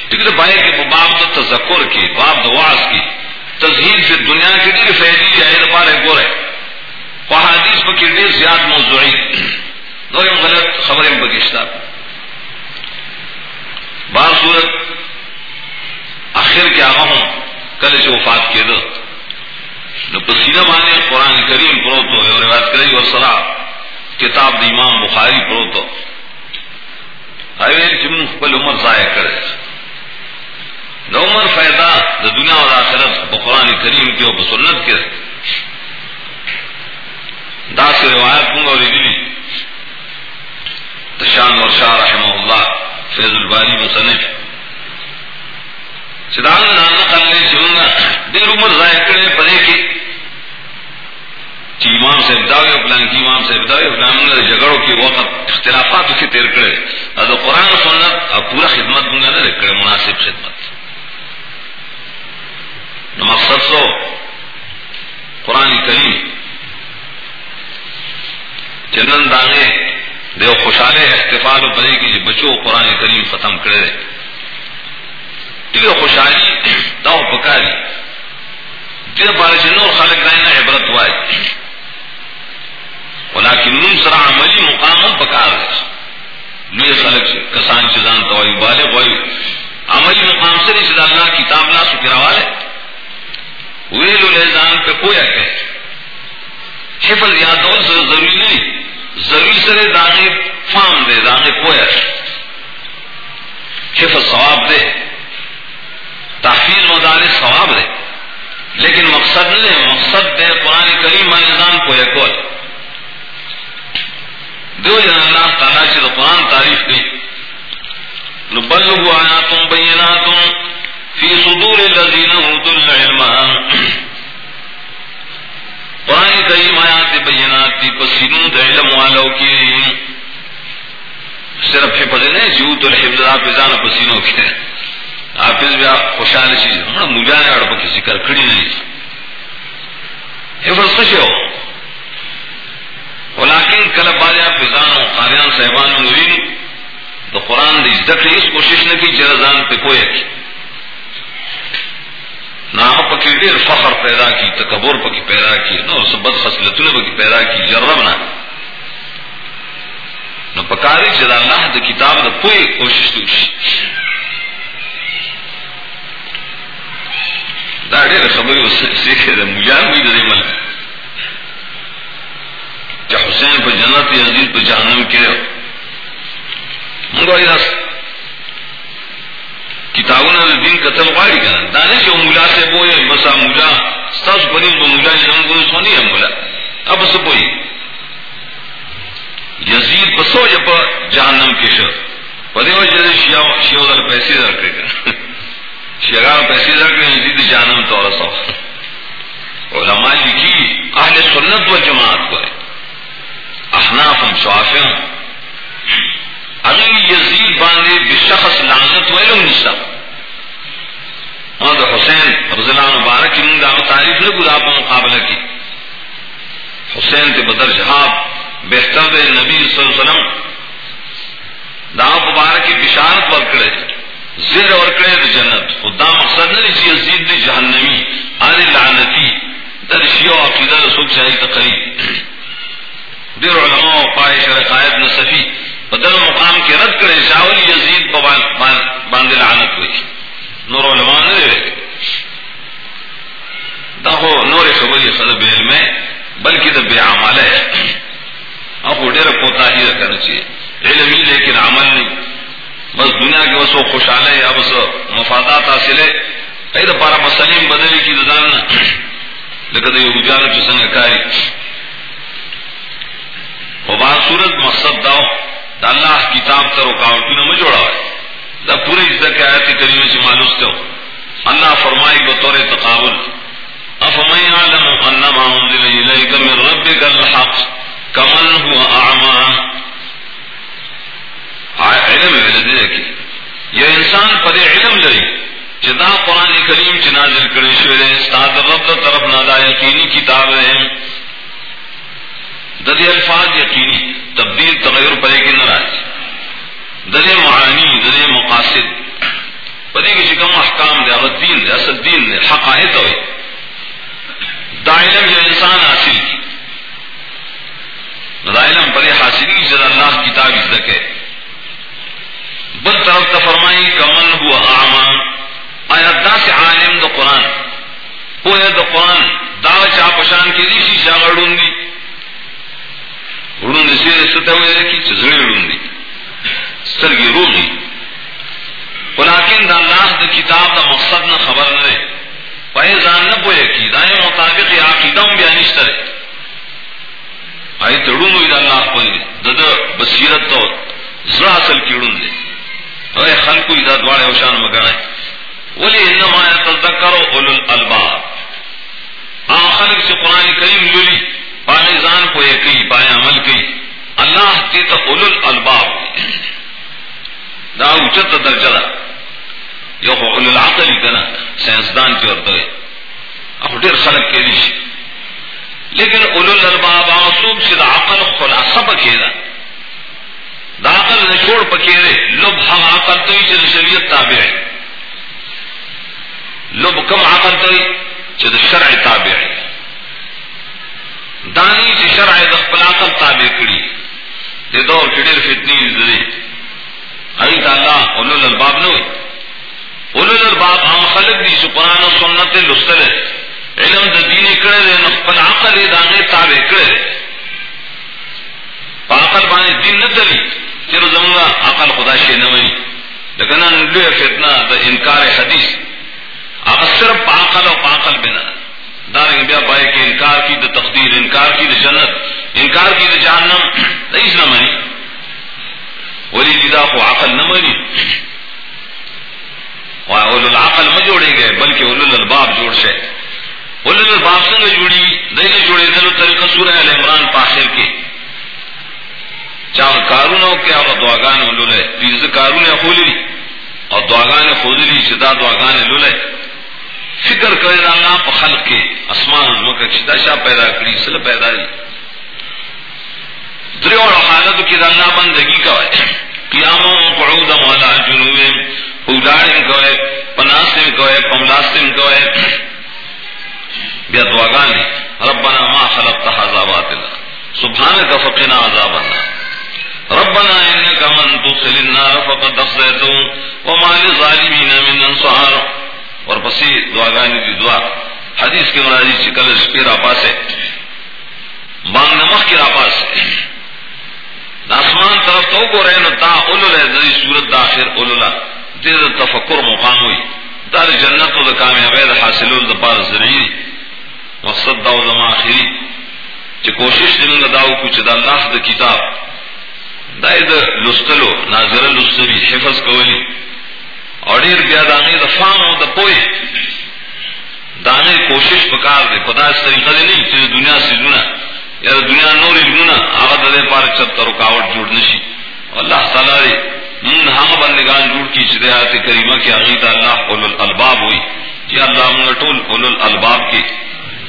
ٹکٹ بھائی کے باب تو تذکر کی، باب دواز کی۔ تزہیر سے دنیا کی ڈیر فیضی جائے پارے گورے حدیث پر ڈیر زیاد موضوعی۔ دورم غلط خبریں بگشتہ بار صورت آخر کے آگا ہوں، کل سے وفات کے دو۔ نو پسینہ مانے قرآن کریم پرو تو روایت کرے اور سرا کتاب د امام بخاری پرو تو اویل چې خپل عمر ضایع کړی د عمر فائدہ د دنیا او آخرت په قران کریم کې او په سنت کې دا څه روایت موږ اورېدلې تشان ورشا رحمه الله، فیض الباری مصنف. چې دا نه نقل نه شونه ډېر عمر ضایع کړي په دې کې. امام صاحب دا پلان کې، امام صاحب دا یو پلان موږ جګړو کې وخت اختلافات کې تیر کړي دا قرآن سنت او پورا خدمت موږ نه کړې مناسب خدمت. مقصد سو قرآن کریم چنن دانے دیو خوشحالے، احتفال و بنے کی بچو قرآن کریم ختم کرے ٹھیک ہے خوشحالی داؤ پکاری۔ دیر بارے سے نور خالق دائنا عبرت وائے۔ ولیکن نم سرا عملی مقام پکار دے۔ لوی خلق سے کسان چیزان توائی بالغ وائی عملی مقام سے نہیں سدا اللہ کتاب لا سکرا والے ویلو لیزان پہ کویا کہ حفظ یاد دور سے ضروری نہیں ضروری سر دانے فام دے دانے کویا حفظ ثواب دے، تحفیظ مدارس ثواب دے۔ لیکن مقصد نہیں، مقصد دے قرآن کریم نظام کو یکول دو جن اللہ تعالیٰ سے قرآن تعریف کی نبلغ آیا تم بینا تم فی صدور الذین اوتوا العلم. قرآن کریم آیات بینات دی پسینوں دے علم والوں کی. صرف حفظ نہیں جوت الحفظ آپ جانا پسینوں کے. حافظ بیا خوشحال شي موږ مجانه اړه په ذکر کړی نه یو څه شو ولیکن کله باندې حافظان او قاریان صاحبان نورین د قران د ذکر هیڅ کوشش نه کوي چې ځان په کوی کی نہ پکې ډېر فخر پیدا کی، تکبر پکې پیدا کی، نو سبد خصلتونه پکې پیدا کی جربنا نو پکاري چې الله د کتاب د کوی کوشش وکړي دا ډېر خبرې وسېږي د مجاهد وي د دې چې حسین په جنت یزید په جهنم کې موږ وایي کتابونه د دین قتل غواړي کنه دا نه چې مولا سے بوې بسا مولا ستاسو په دین مولا نه موږ سونی هم مولا اب څه بوې یزید په سوجه په جهنم کې شو په دې وجه چې شیعه شیعه پیسې درکړي شیران پیسے رکھنے یزید جانم تو رسو علماء لکھی اہل سنت و جماعت کو احناف ہم شوافم اگر یزید باندھے بشخص لعنت و علم نشتا۔ اور حسین رضی اللہ مبارک کی منگا تعریف نہ گزا پا مقابلہ کی۔ حسین کے بدر جہاب بہتر دے نبی صلی اللہ علیہ وسلم داؤ مبارک کی بشارت پر کرے زیر اور کرے تو جنت۔ خدا مقصد نہ اسی عزیز دی جہنمی، آل لعنتی۔ در شیع و عقیدہ رسول چاہی تقریب دیر علماء و قائش رقائد نصفی۔ بدل مقام کے رد کرے شاول یزید باند لعنت ہوئی نور علماء نہ دے دا ہو نور خبری خدب علم ہے بلکہ دا بے عمال ہے اب وہ ڈیر کوتا ہی رکھنا چاہیے علم ہی لیکن عمل نہیں بس دنیا کے وسو خوشحال ہے اب مفادات حاصل ہے کئی تو پارا مسلیم بدلی کی ددان لیکن یہ اجارو چسنگ کاری وہ بات صورت مقصد داؤ دا اللہ کتاب تر رکاوٹوں نے میں جوڑا ہے۔ دا پوری عزت کے آیت کریم سے معلوم ہو اللہ فرمائی بطور تقابل۔ افمن يعلم انما انزل اليك من ربك الحق كمن هو اعمى علم دے کی یہ انسان پدے علم لئی جدا قرآن کریم چنازل کرے شعر استاد رب طرف نادا یقینی کتاب ہے۔ ددی الفاظ یقینی تبدیل تغیر پڑے کی ناراض ددے معانی ددے مقاصد۔ پدے کی شکم احکام دے اگر دین دے، اصل دین دے، حقائق ہوئے دا علم جو انسان حاصل کی۔ دا علم پدے حاصلی جدا اللہ کتاب عزت ہے۔ بل طرف تو فرمائی، کمن ہوا آمان آیا دا سے عالم دا قرآن۔ پویا دا قرآن، دا چا پشان کی دی سی شاہ دی۔ اڑون دی سیر ستا ولیکن دا کتاب دا مقصد نہ خبر نہ رہے پائے زان نہ پویا کی دائیں مطابق عقیدہ بیانشتہ رہے آئی تڑون ہوئی دا اللہ پوئی دا بصیرت تو زرا اصل کی دی. اے خلق کو اذا دوڑے اوشان مگائے ولی انما یتذکر اولو الالباب. آن خلق سے قرآن کریم لولی پانے زان کو یکی پائے عمل کی اللہ تیتا اولو الالباب۔ دا اوچت درجہ دا۔ یو خو اولو العقل کنا سینسدان کی ورطوئے اخو دیر خلق کے دیش لیکن اولو الباب آسوب سے دا عقل خلاصہ پکے دا۔ دا عقل نشوڑ پکے دے۔ لب ہم عقل تو چل شریعت تابع ہے۔ لب کم عقل تو چل شرع تابع ہے۔ دانی چ شرع د خپل عقل تابع کړي د دور کې ډېر فتنې زري اي الله اولو الباب نو. اولو الباب هغه خلق دي چې قران او سنت لستل. علم د دین کړه د خپل عقل د هغه تابع کړه په عقل باندې دین نه دلی چې زموږه عقل خدا شي نه وي لکه نن لوی فتنه د انکار حدیث. هغه صرف په عقل او عقل بنا. دارنګ بیا پای کې انکار کی د تقدیر انکار کی د جنت انکار کی د جهنم هیڅ نه مانی ولی لذا خو عقل نه مانی اولو العقل ما جوڑے گئے، بلکہ اولو الباب جوڑ سے. اولو الباب سنگ جوڑی دہنے جوڑے، دلو طریقہ سورہ علیہ عمران پاخر کے. چاہ کارونو کے اور دعاگان اولو لے پیز کارون خولی اور دعاگان خودلی شدا دعاگان لولے. فکر کرے اللہ پا خلق کے اسمان ازمکہ چدا شاہ پیدا کری، سل پیدا دی۔ دریو اور حالت کی اللہ بندگی کا ہے قیاموں قعودا مولا جنوبیم اولارم کوئے پناسم کوئے پملاسم کوئے۔ بیا دعاگانی ربنا ما خلقت هذا باطلا۔ سبحانك فقنا عذاب النار۔ ربنا انك من تدخل النار فقد اخزيته وما للظالمين من انصار۔ اور پسی دعاگانی کی دعا. حدیث کے مرادی چکل شپیر آپاس ہے. بانگ نمخ کی آپاس ہے. آسمان طرف تو کو رہے نتا اولو ہے سورت داخر اولولا دیر تفکر مقام ہوئی. دار جنت و دا کامیابی دا حاصل دا پار ذریعی مقصد دا زما آخری. چې کوشش دې موږ داو کو چې د الله د کتاب. دای د لستلو ناظره لستری حفظ کولی. اور ډیر بیا د هغه د فهم د پوي دا کوشش وکړ دې خدا اس طریقه دې نه چې دنیا سيزونه یا دنیا نور علمونه هغه د دې پار چت رکاوټ جوړ نشي الله تعالی دې من هغه بندگان جوړ کی چې د آیت کریمه کې هغه ته الله اول الالباب وي چې جی الله موږ ټول اول الالباب کې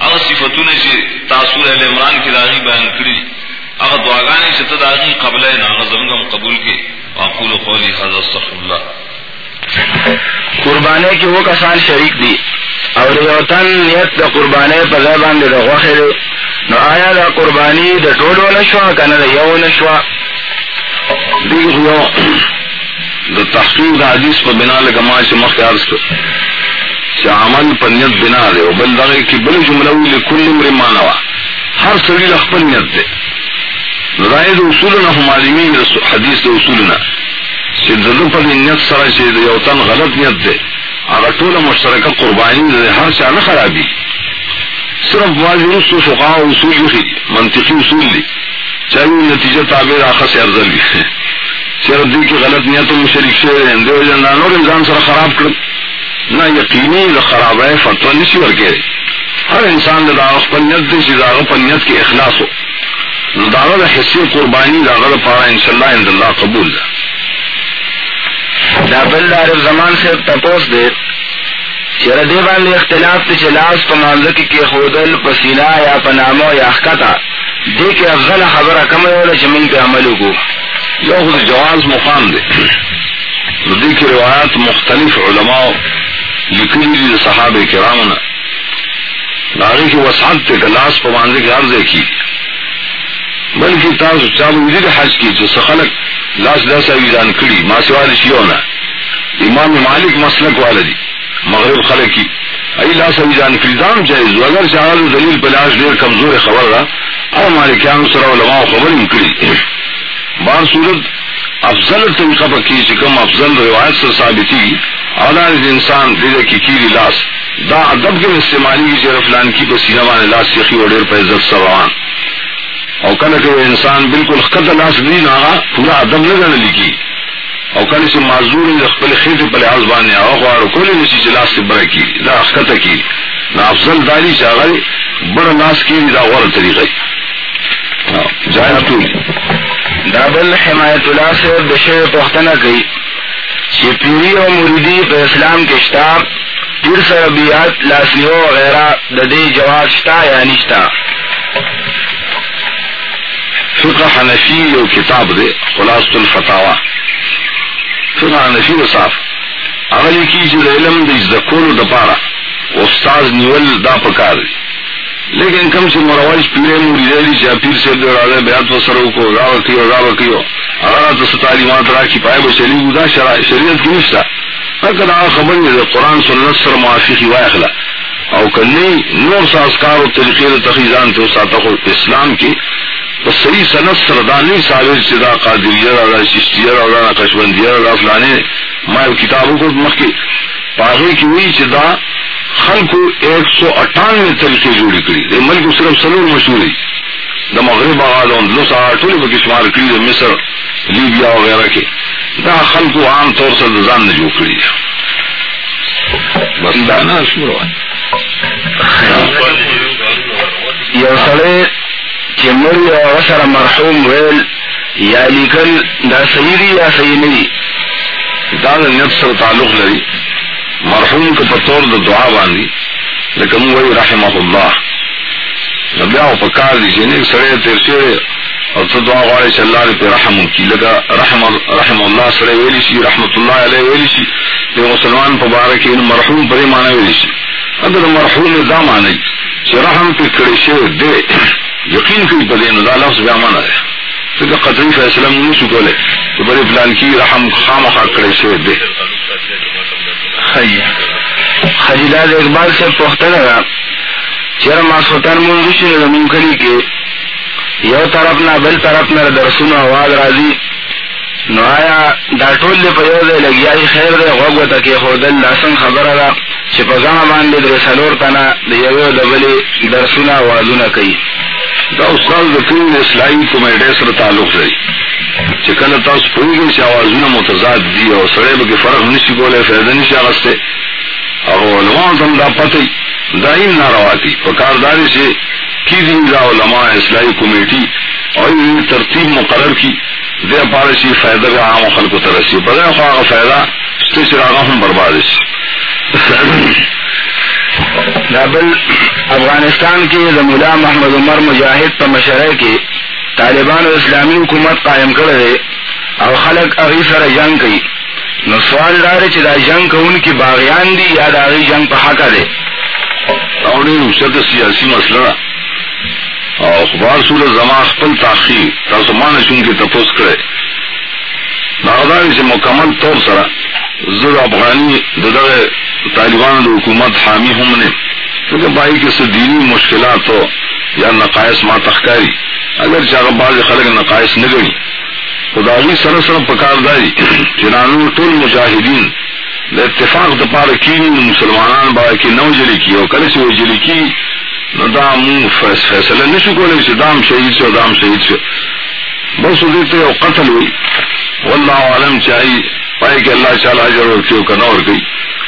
هغه صفاتونه چې تاسو ال عمران کې راغلي بیان کړی هغه دعاګانې چې ته داغي قبله نه هغه زموږ قبول کې واقول قولي هذا استغفر الله قربانے کی وہ کسان شریک دی. اور یوتن نیت دا قربانے پر زبان دے دا غوخے دے نو آیا دا قربانی دا ټولو نشوا کنه دا یو نشوا دیکھ یو د تحقیق د حدیث په بنا له کما چې مخ ارز چې عمل په نیت بنا دی. او بل دغه کې بل جمله وی لكل امر ما نوا هر سړي له خپل نیت دی. رائد اصولنا هم عالمین د حدیث د اصولنا چې د په نیت سره چې یو تن غلط نیت دی. هغه ټول مشترکه قربانی د هر چا نه خرابي صرف واجب رسو فقها اصول یخي منطقي اصول دي چاہیے نتیجہ تابع راخص ارزل بھی صرف دی کی غلط نیتوں میں شریک سے دیو جنانو انسان سر خراب کر. نہ یقینی دا خراب ہے فتوا نسی ورکے ہر انسان دا داغ پنیت دے سی داغ پنیت کے اخلاص ہو. داغ دا حصی قربانی داغ پارا انشاءاللہ عند اللہ قبول دا. دا بل دار زمان سے تپوس دے چر دے باندې اختلاف ته چلاس په مانزه کې خودل پسینا یا پنامو یا احکتا دې کې افضل خبره کوم ولا چې موږ په عمل وکړو یو خود جواز مقام دے۔ ندی کی روایات مختلف علماء لکلی دی صحابہ کرامنا۔ داغی کی وسعت تے گلاس پا کی عرضے کی۔ بلکہ تاسو چاہو وزید حج کی، جو سخلق لاس داسا ویزان کری، ما سوال شیونا امام مالک مسلک والدی مغرب خلق کی۔ ای لاس ویزان کری دام جائز اگر چاہو دلیل پلاش دیر کمزور خبر را، او مالکیان سر علماء خبر کری۔ بار صورت افضل طریقہ پر کی چکم، افضل روایت سے ثابتی۔ اعلیٰ انسان دل کی کیری لاس۔ دا ادب کے استعمالی کی چیر فلان کی پسینہ وان لاس سیخی اور ڈیر پہ عزت سروان۔ اور کل کہ انسان بالکل خط لاس نہیں نہ پورا ادب نہ جانے لکھی اور کل سے معذور خپل خیت پر لحاظ بانے آخو اور کوئی نسی چلاس سے برا کی لا خط کی نہ افضل داری چاہے بڑا لاس کی دا غور طریقہ جائے تو دابل حمایت سے بشر پختنہ کی چې پیری او مریدی په اسلام کې شتا پیر سره بیات لاسلیو وغیرہ د دې جواز شتا یا نشتا فقہ حنفی یو کتاب دے خلاص الفتاوا فقہ حنفی و صاف. اغلی کی جو علم دی زکول دا پارا. استاز نیول دا پکار دی. لیکن کم سے مروائش پیرے موری دے چاہ پیر سے دے رہا بیات و سرو کو راو کیو راو کیو. اگر تو تعلیمات را کی پائے وہ چلی دا شریعت کی نشتا. اگر آ خبر ہے قرآن سنت سر معافی واخلا او کنی نور سازکار و طریقے تخیزان تو ساتا خود اسلام کی تو صحیح صنعت سردانی ساویر چدا قادریہ اور ششتیہ اور کشبندیہ اور فلانے میں کتابوں کو مخ کی پاگے کی ہوئی چدا خل کو ایک سو اٹھانوے طریقے جوڑی کری۔ دے ملک صرف سلور مشہور دا مغرب آغاز اندلس آٹھولے بکی شمار کری دے مصر لیبیا وغیرہ کے۔ دا خل کو عام طور سے دزان نے جو کری۔ بس۔ دا نا شمرو یو سڑے چې مړ او سره مرحوم ویل، یا لیکل دا صحیح دی یا صحیح نه دی؟ دا نیت سره تعلق لري. مرحوم کو په تور د دعا باندې، لکه موږ وایو رحمه الله. نو بیا په کار دي چې نه سره تیر شي او ته دعا غواړي چې الله دې رحم وکړي. لکه رحم رحم الله سره ویلی شي، رحمت الله علیه ویلی شي، د مسلمان په باره کې مرحوم پرې معنی ویلی شي. اگر مرحوم دا معنی، چې رحم په کړی شي دې یقین کی پدے نظالہ اس بیامان آئے۔ تو قطری فیصلہ میں نہیں چکولے، تو بڑے فلان کی رحم خام خواہ کرے سے دے۔ حجیلال اقبال سے پوختہ لگا چیر ماسوتان منزوشی نظمون کری کے یو طرف نہ بل طرف نہ درسون آواز راضی۔ نو آیا، دا ټول دې په یو ځای خیر دی غوږ ورته کېښودل دا څنګه خبره ده چې په ځان باندې درې څلور تنه د یوې د بلې درسونه دا استاد د ټول اسلامي کمیټې سره تعلق لري. چې کله تاسو پوهیږئ چې اوازونه متضاد دي او سره به فرق نشي کولای فائدہ نشي اغسته او علماء هم دا پته دائم ناروا دي. په کارداري چې کی دي دا علماء اسلامي کمیټي او یې ترتیب مقرر کی دې پاره شي فائدہ به عام خلکو ته رسي په دغه خو هغه فائدہ چې هغه هم برباد شي. دا افغانستان کې د محمد عمر مجاهد په مشره کې طالبانو اسلامی حکومت قائم کړی او خلک هغه سره جنگ کوي. نو سوال دار چې دا جنگ کوونکي باغیان دي یا دا هغه جنگ په حق دی؟ او دې څه سیاسي مسله او اخبار سورہ زما خپل تاخیر، تاسو مانه چون کې تپوس کړي ناغدان چې مکمل طور سره زر افغانی دغه طالبانو د حکومت حامی هم نه څنګه بای کې څه دینی مشکلات او یا نقایص ما تخکاری اگر چې بعض خلک نقایص نه غني خدایي سره سره پکار دی چې نانو ټول مجاهدین اتفاق د پاره کینی مسلمانان باندې کې نو جلی کی کیو کله چې وجلی کی۔ نو دا مو فیصله نشو کولای چې دام شهید شو، دام شهید شو۔ بس دې ته یو قتل وي والله عالم چای پای کې الله تعالی اجر ورکړي او کنه ورکړي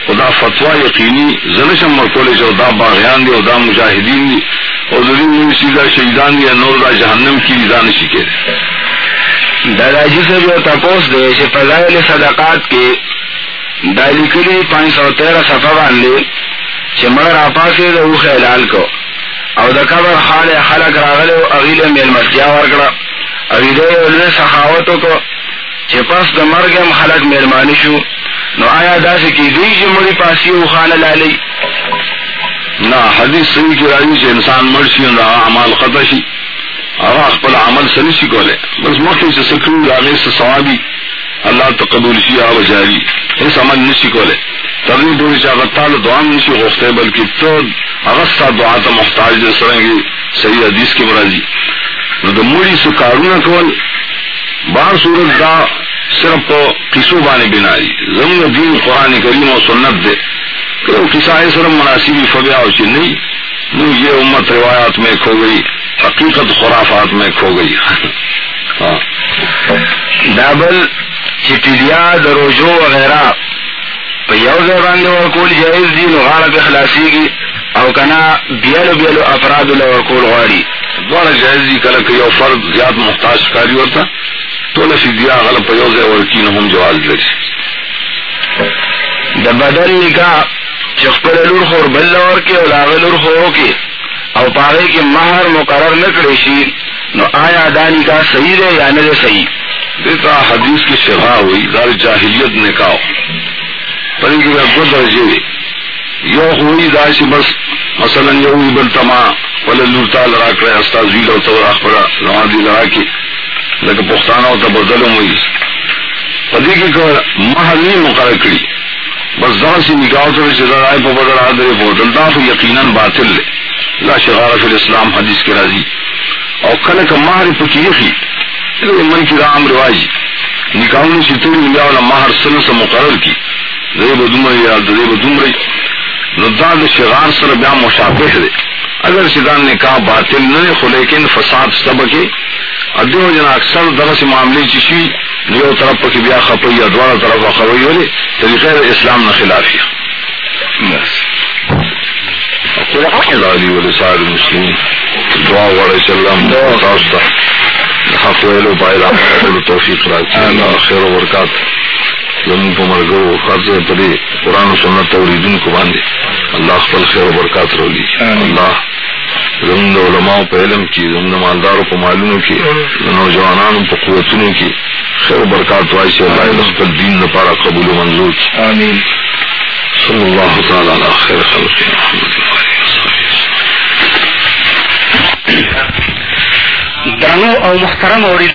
خدا فتوا یقینی، زنشم ورکولې چې دا باغیان دي او دا مجاهدین دي او د دې موږ سیدا شهیدان نور دا جهنم کې ځان شي کې دا راځي چې یو تاسو د چې فضایل صدقات کې دا لیکلي 513 صفحه باندې چې مړ راپاسې د اوخه اعلان کو۔ او د قبر خال خلق راغله او اغیله میل مرتیا ورکړه اغیله له سخاوت کو چې پس د مرګ هم خلق میلمانی شو۔ نو آیا داسې کې دی چې مړی پاسی او خان لالی. نه، حدیث صحیح کې راځي چې انسان مړ شي، نو اعمال خطا شي. هغه خپل عمل سره شي کوله بس مخکې چې سکرو راغی څه ثوابي الله تقبل شي او جاری هیڅ عمل نشي کوله تر دې پورې چې تعالی دعا نشي غوښته بلکې ته هغه دعا ته محتاج دي سره صحیح حدیث کې مرادي نو د مړي څخه کول؟ بار صورت دا صرف په قصو باندې بنای زموږ دین قران کریم او سنت دے۔ کہ وہ قصہ سر مناسبی فبیا او چې نه نو یہ امت روایات میں کھو گئی۔ حقیقت خرافات میں کھو گئی۔ ہاں۔ دابل چٹیا دروجو وغیرہ۔ په یو ځای باندې ورکول جایز دي نو غاړه به خلاصيږي او کنا بیلو بیلو افراد له ورکول غواړي دواړه جایز دي کله که یو فرد زیات محتاج کاری ورته ټول فدیه غل په یو ځای ورکی نه هم جواز لري د بدل نکاح چې خپل لور خور بل ورکي او لاغ لور خور وکي او پاگے کے مہر مقرر نہ کرے شی نو آیا دانی کا صحیح ہے یا نہ صحیح؟ دیکھا حدیث کی شفا ہوئی دار جاہلیت نے کہا پری کی دو درجے یو ہوئی دار سے بس مثلا یو بل تما ولا لورتا لڑا کرے استاد ویل او تو اخبار نوادی لڑا کی۔ لکه پښتانه او ته بدلم وي پدې کې کو مہر نه مقرر کړی بس ځان سي نکاح سره چې راي په بدل راځي په بدل دا خو یقینا باطل دی. لا شغار فی الاسلام حدیث کې راځي. او کله که مہر پکې یخي، دغه من کې عام رواج. نکاحونه چې ټول ملیا ولا مہر سره سره مقرر کی زې به دومره یا زې به دومره، نو دا د شغار سره بیا مشابه دی. اگر شدان نکاح باطل نه خو لیکن فساد سبکه ادیو جنا اکثر درس معاملے چشی یو طرف پکی بیا خپوی یا دوارا طرف خپوی ولی طریقہ اسلام نه خلافی علی ولی سائر المسلمین. دعا غړی چې الله موږ تاسو ته حق ویلو پایلا ټول توفیق الله خیر او برکات. زمون په مرګو خاصه په قرآن او سنت اوریدونکو باندې الله خپل خیر او برکات راولي الله زمون د علماء په علم کې زمون د مالدارو په مالونو کې د نوجوانانو په قوتونو کې. خیر برکات وایي چې الله خپل دین لپاره قبول او منظور کړي. آمین. صلی الله تعالی علی خیر خلق محمد درنو او محترم اوری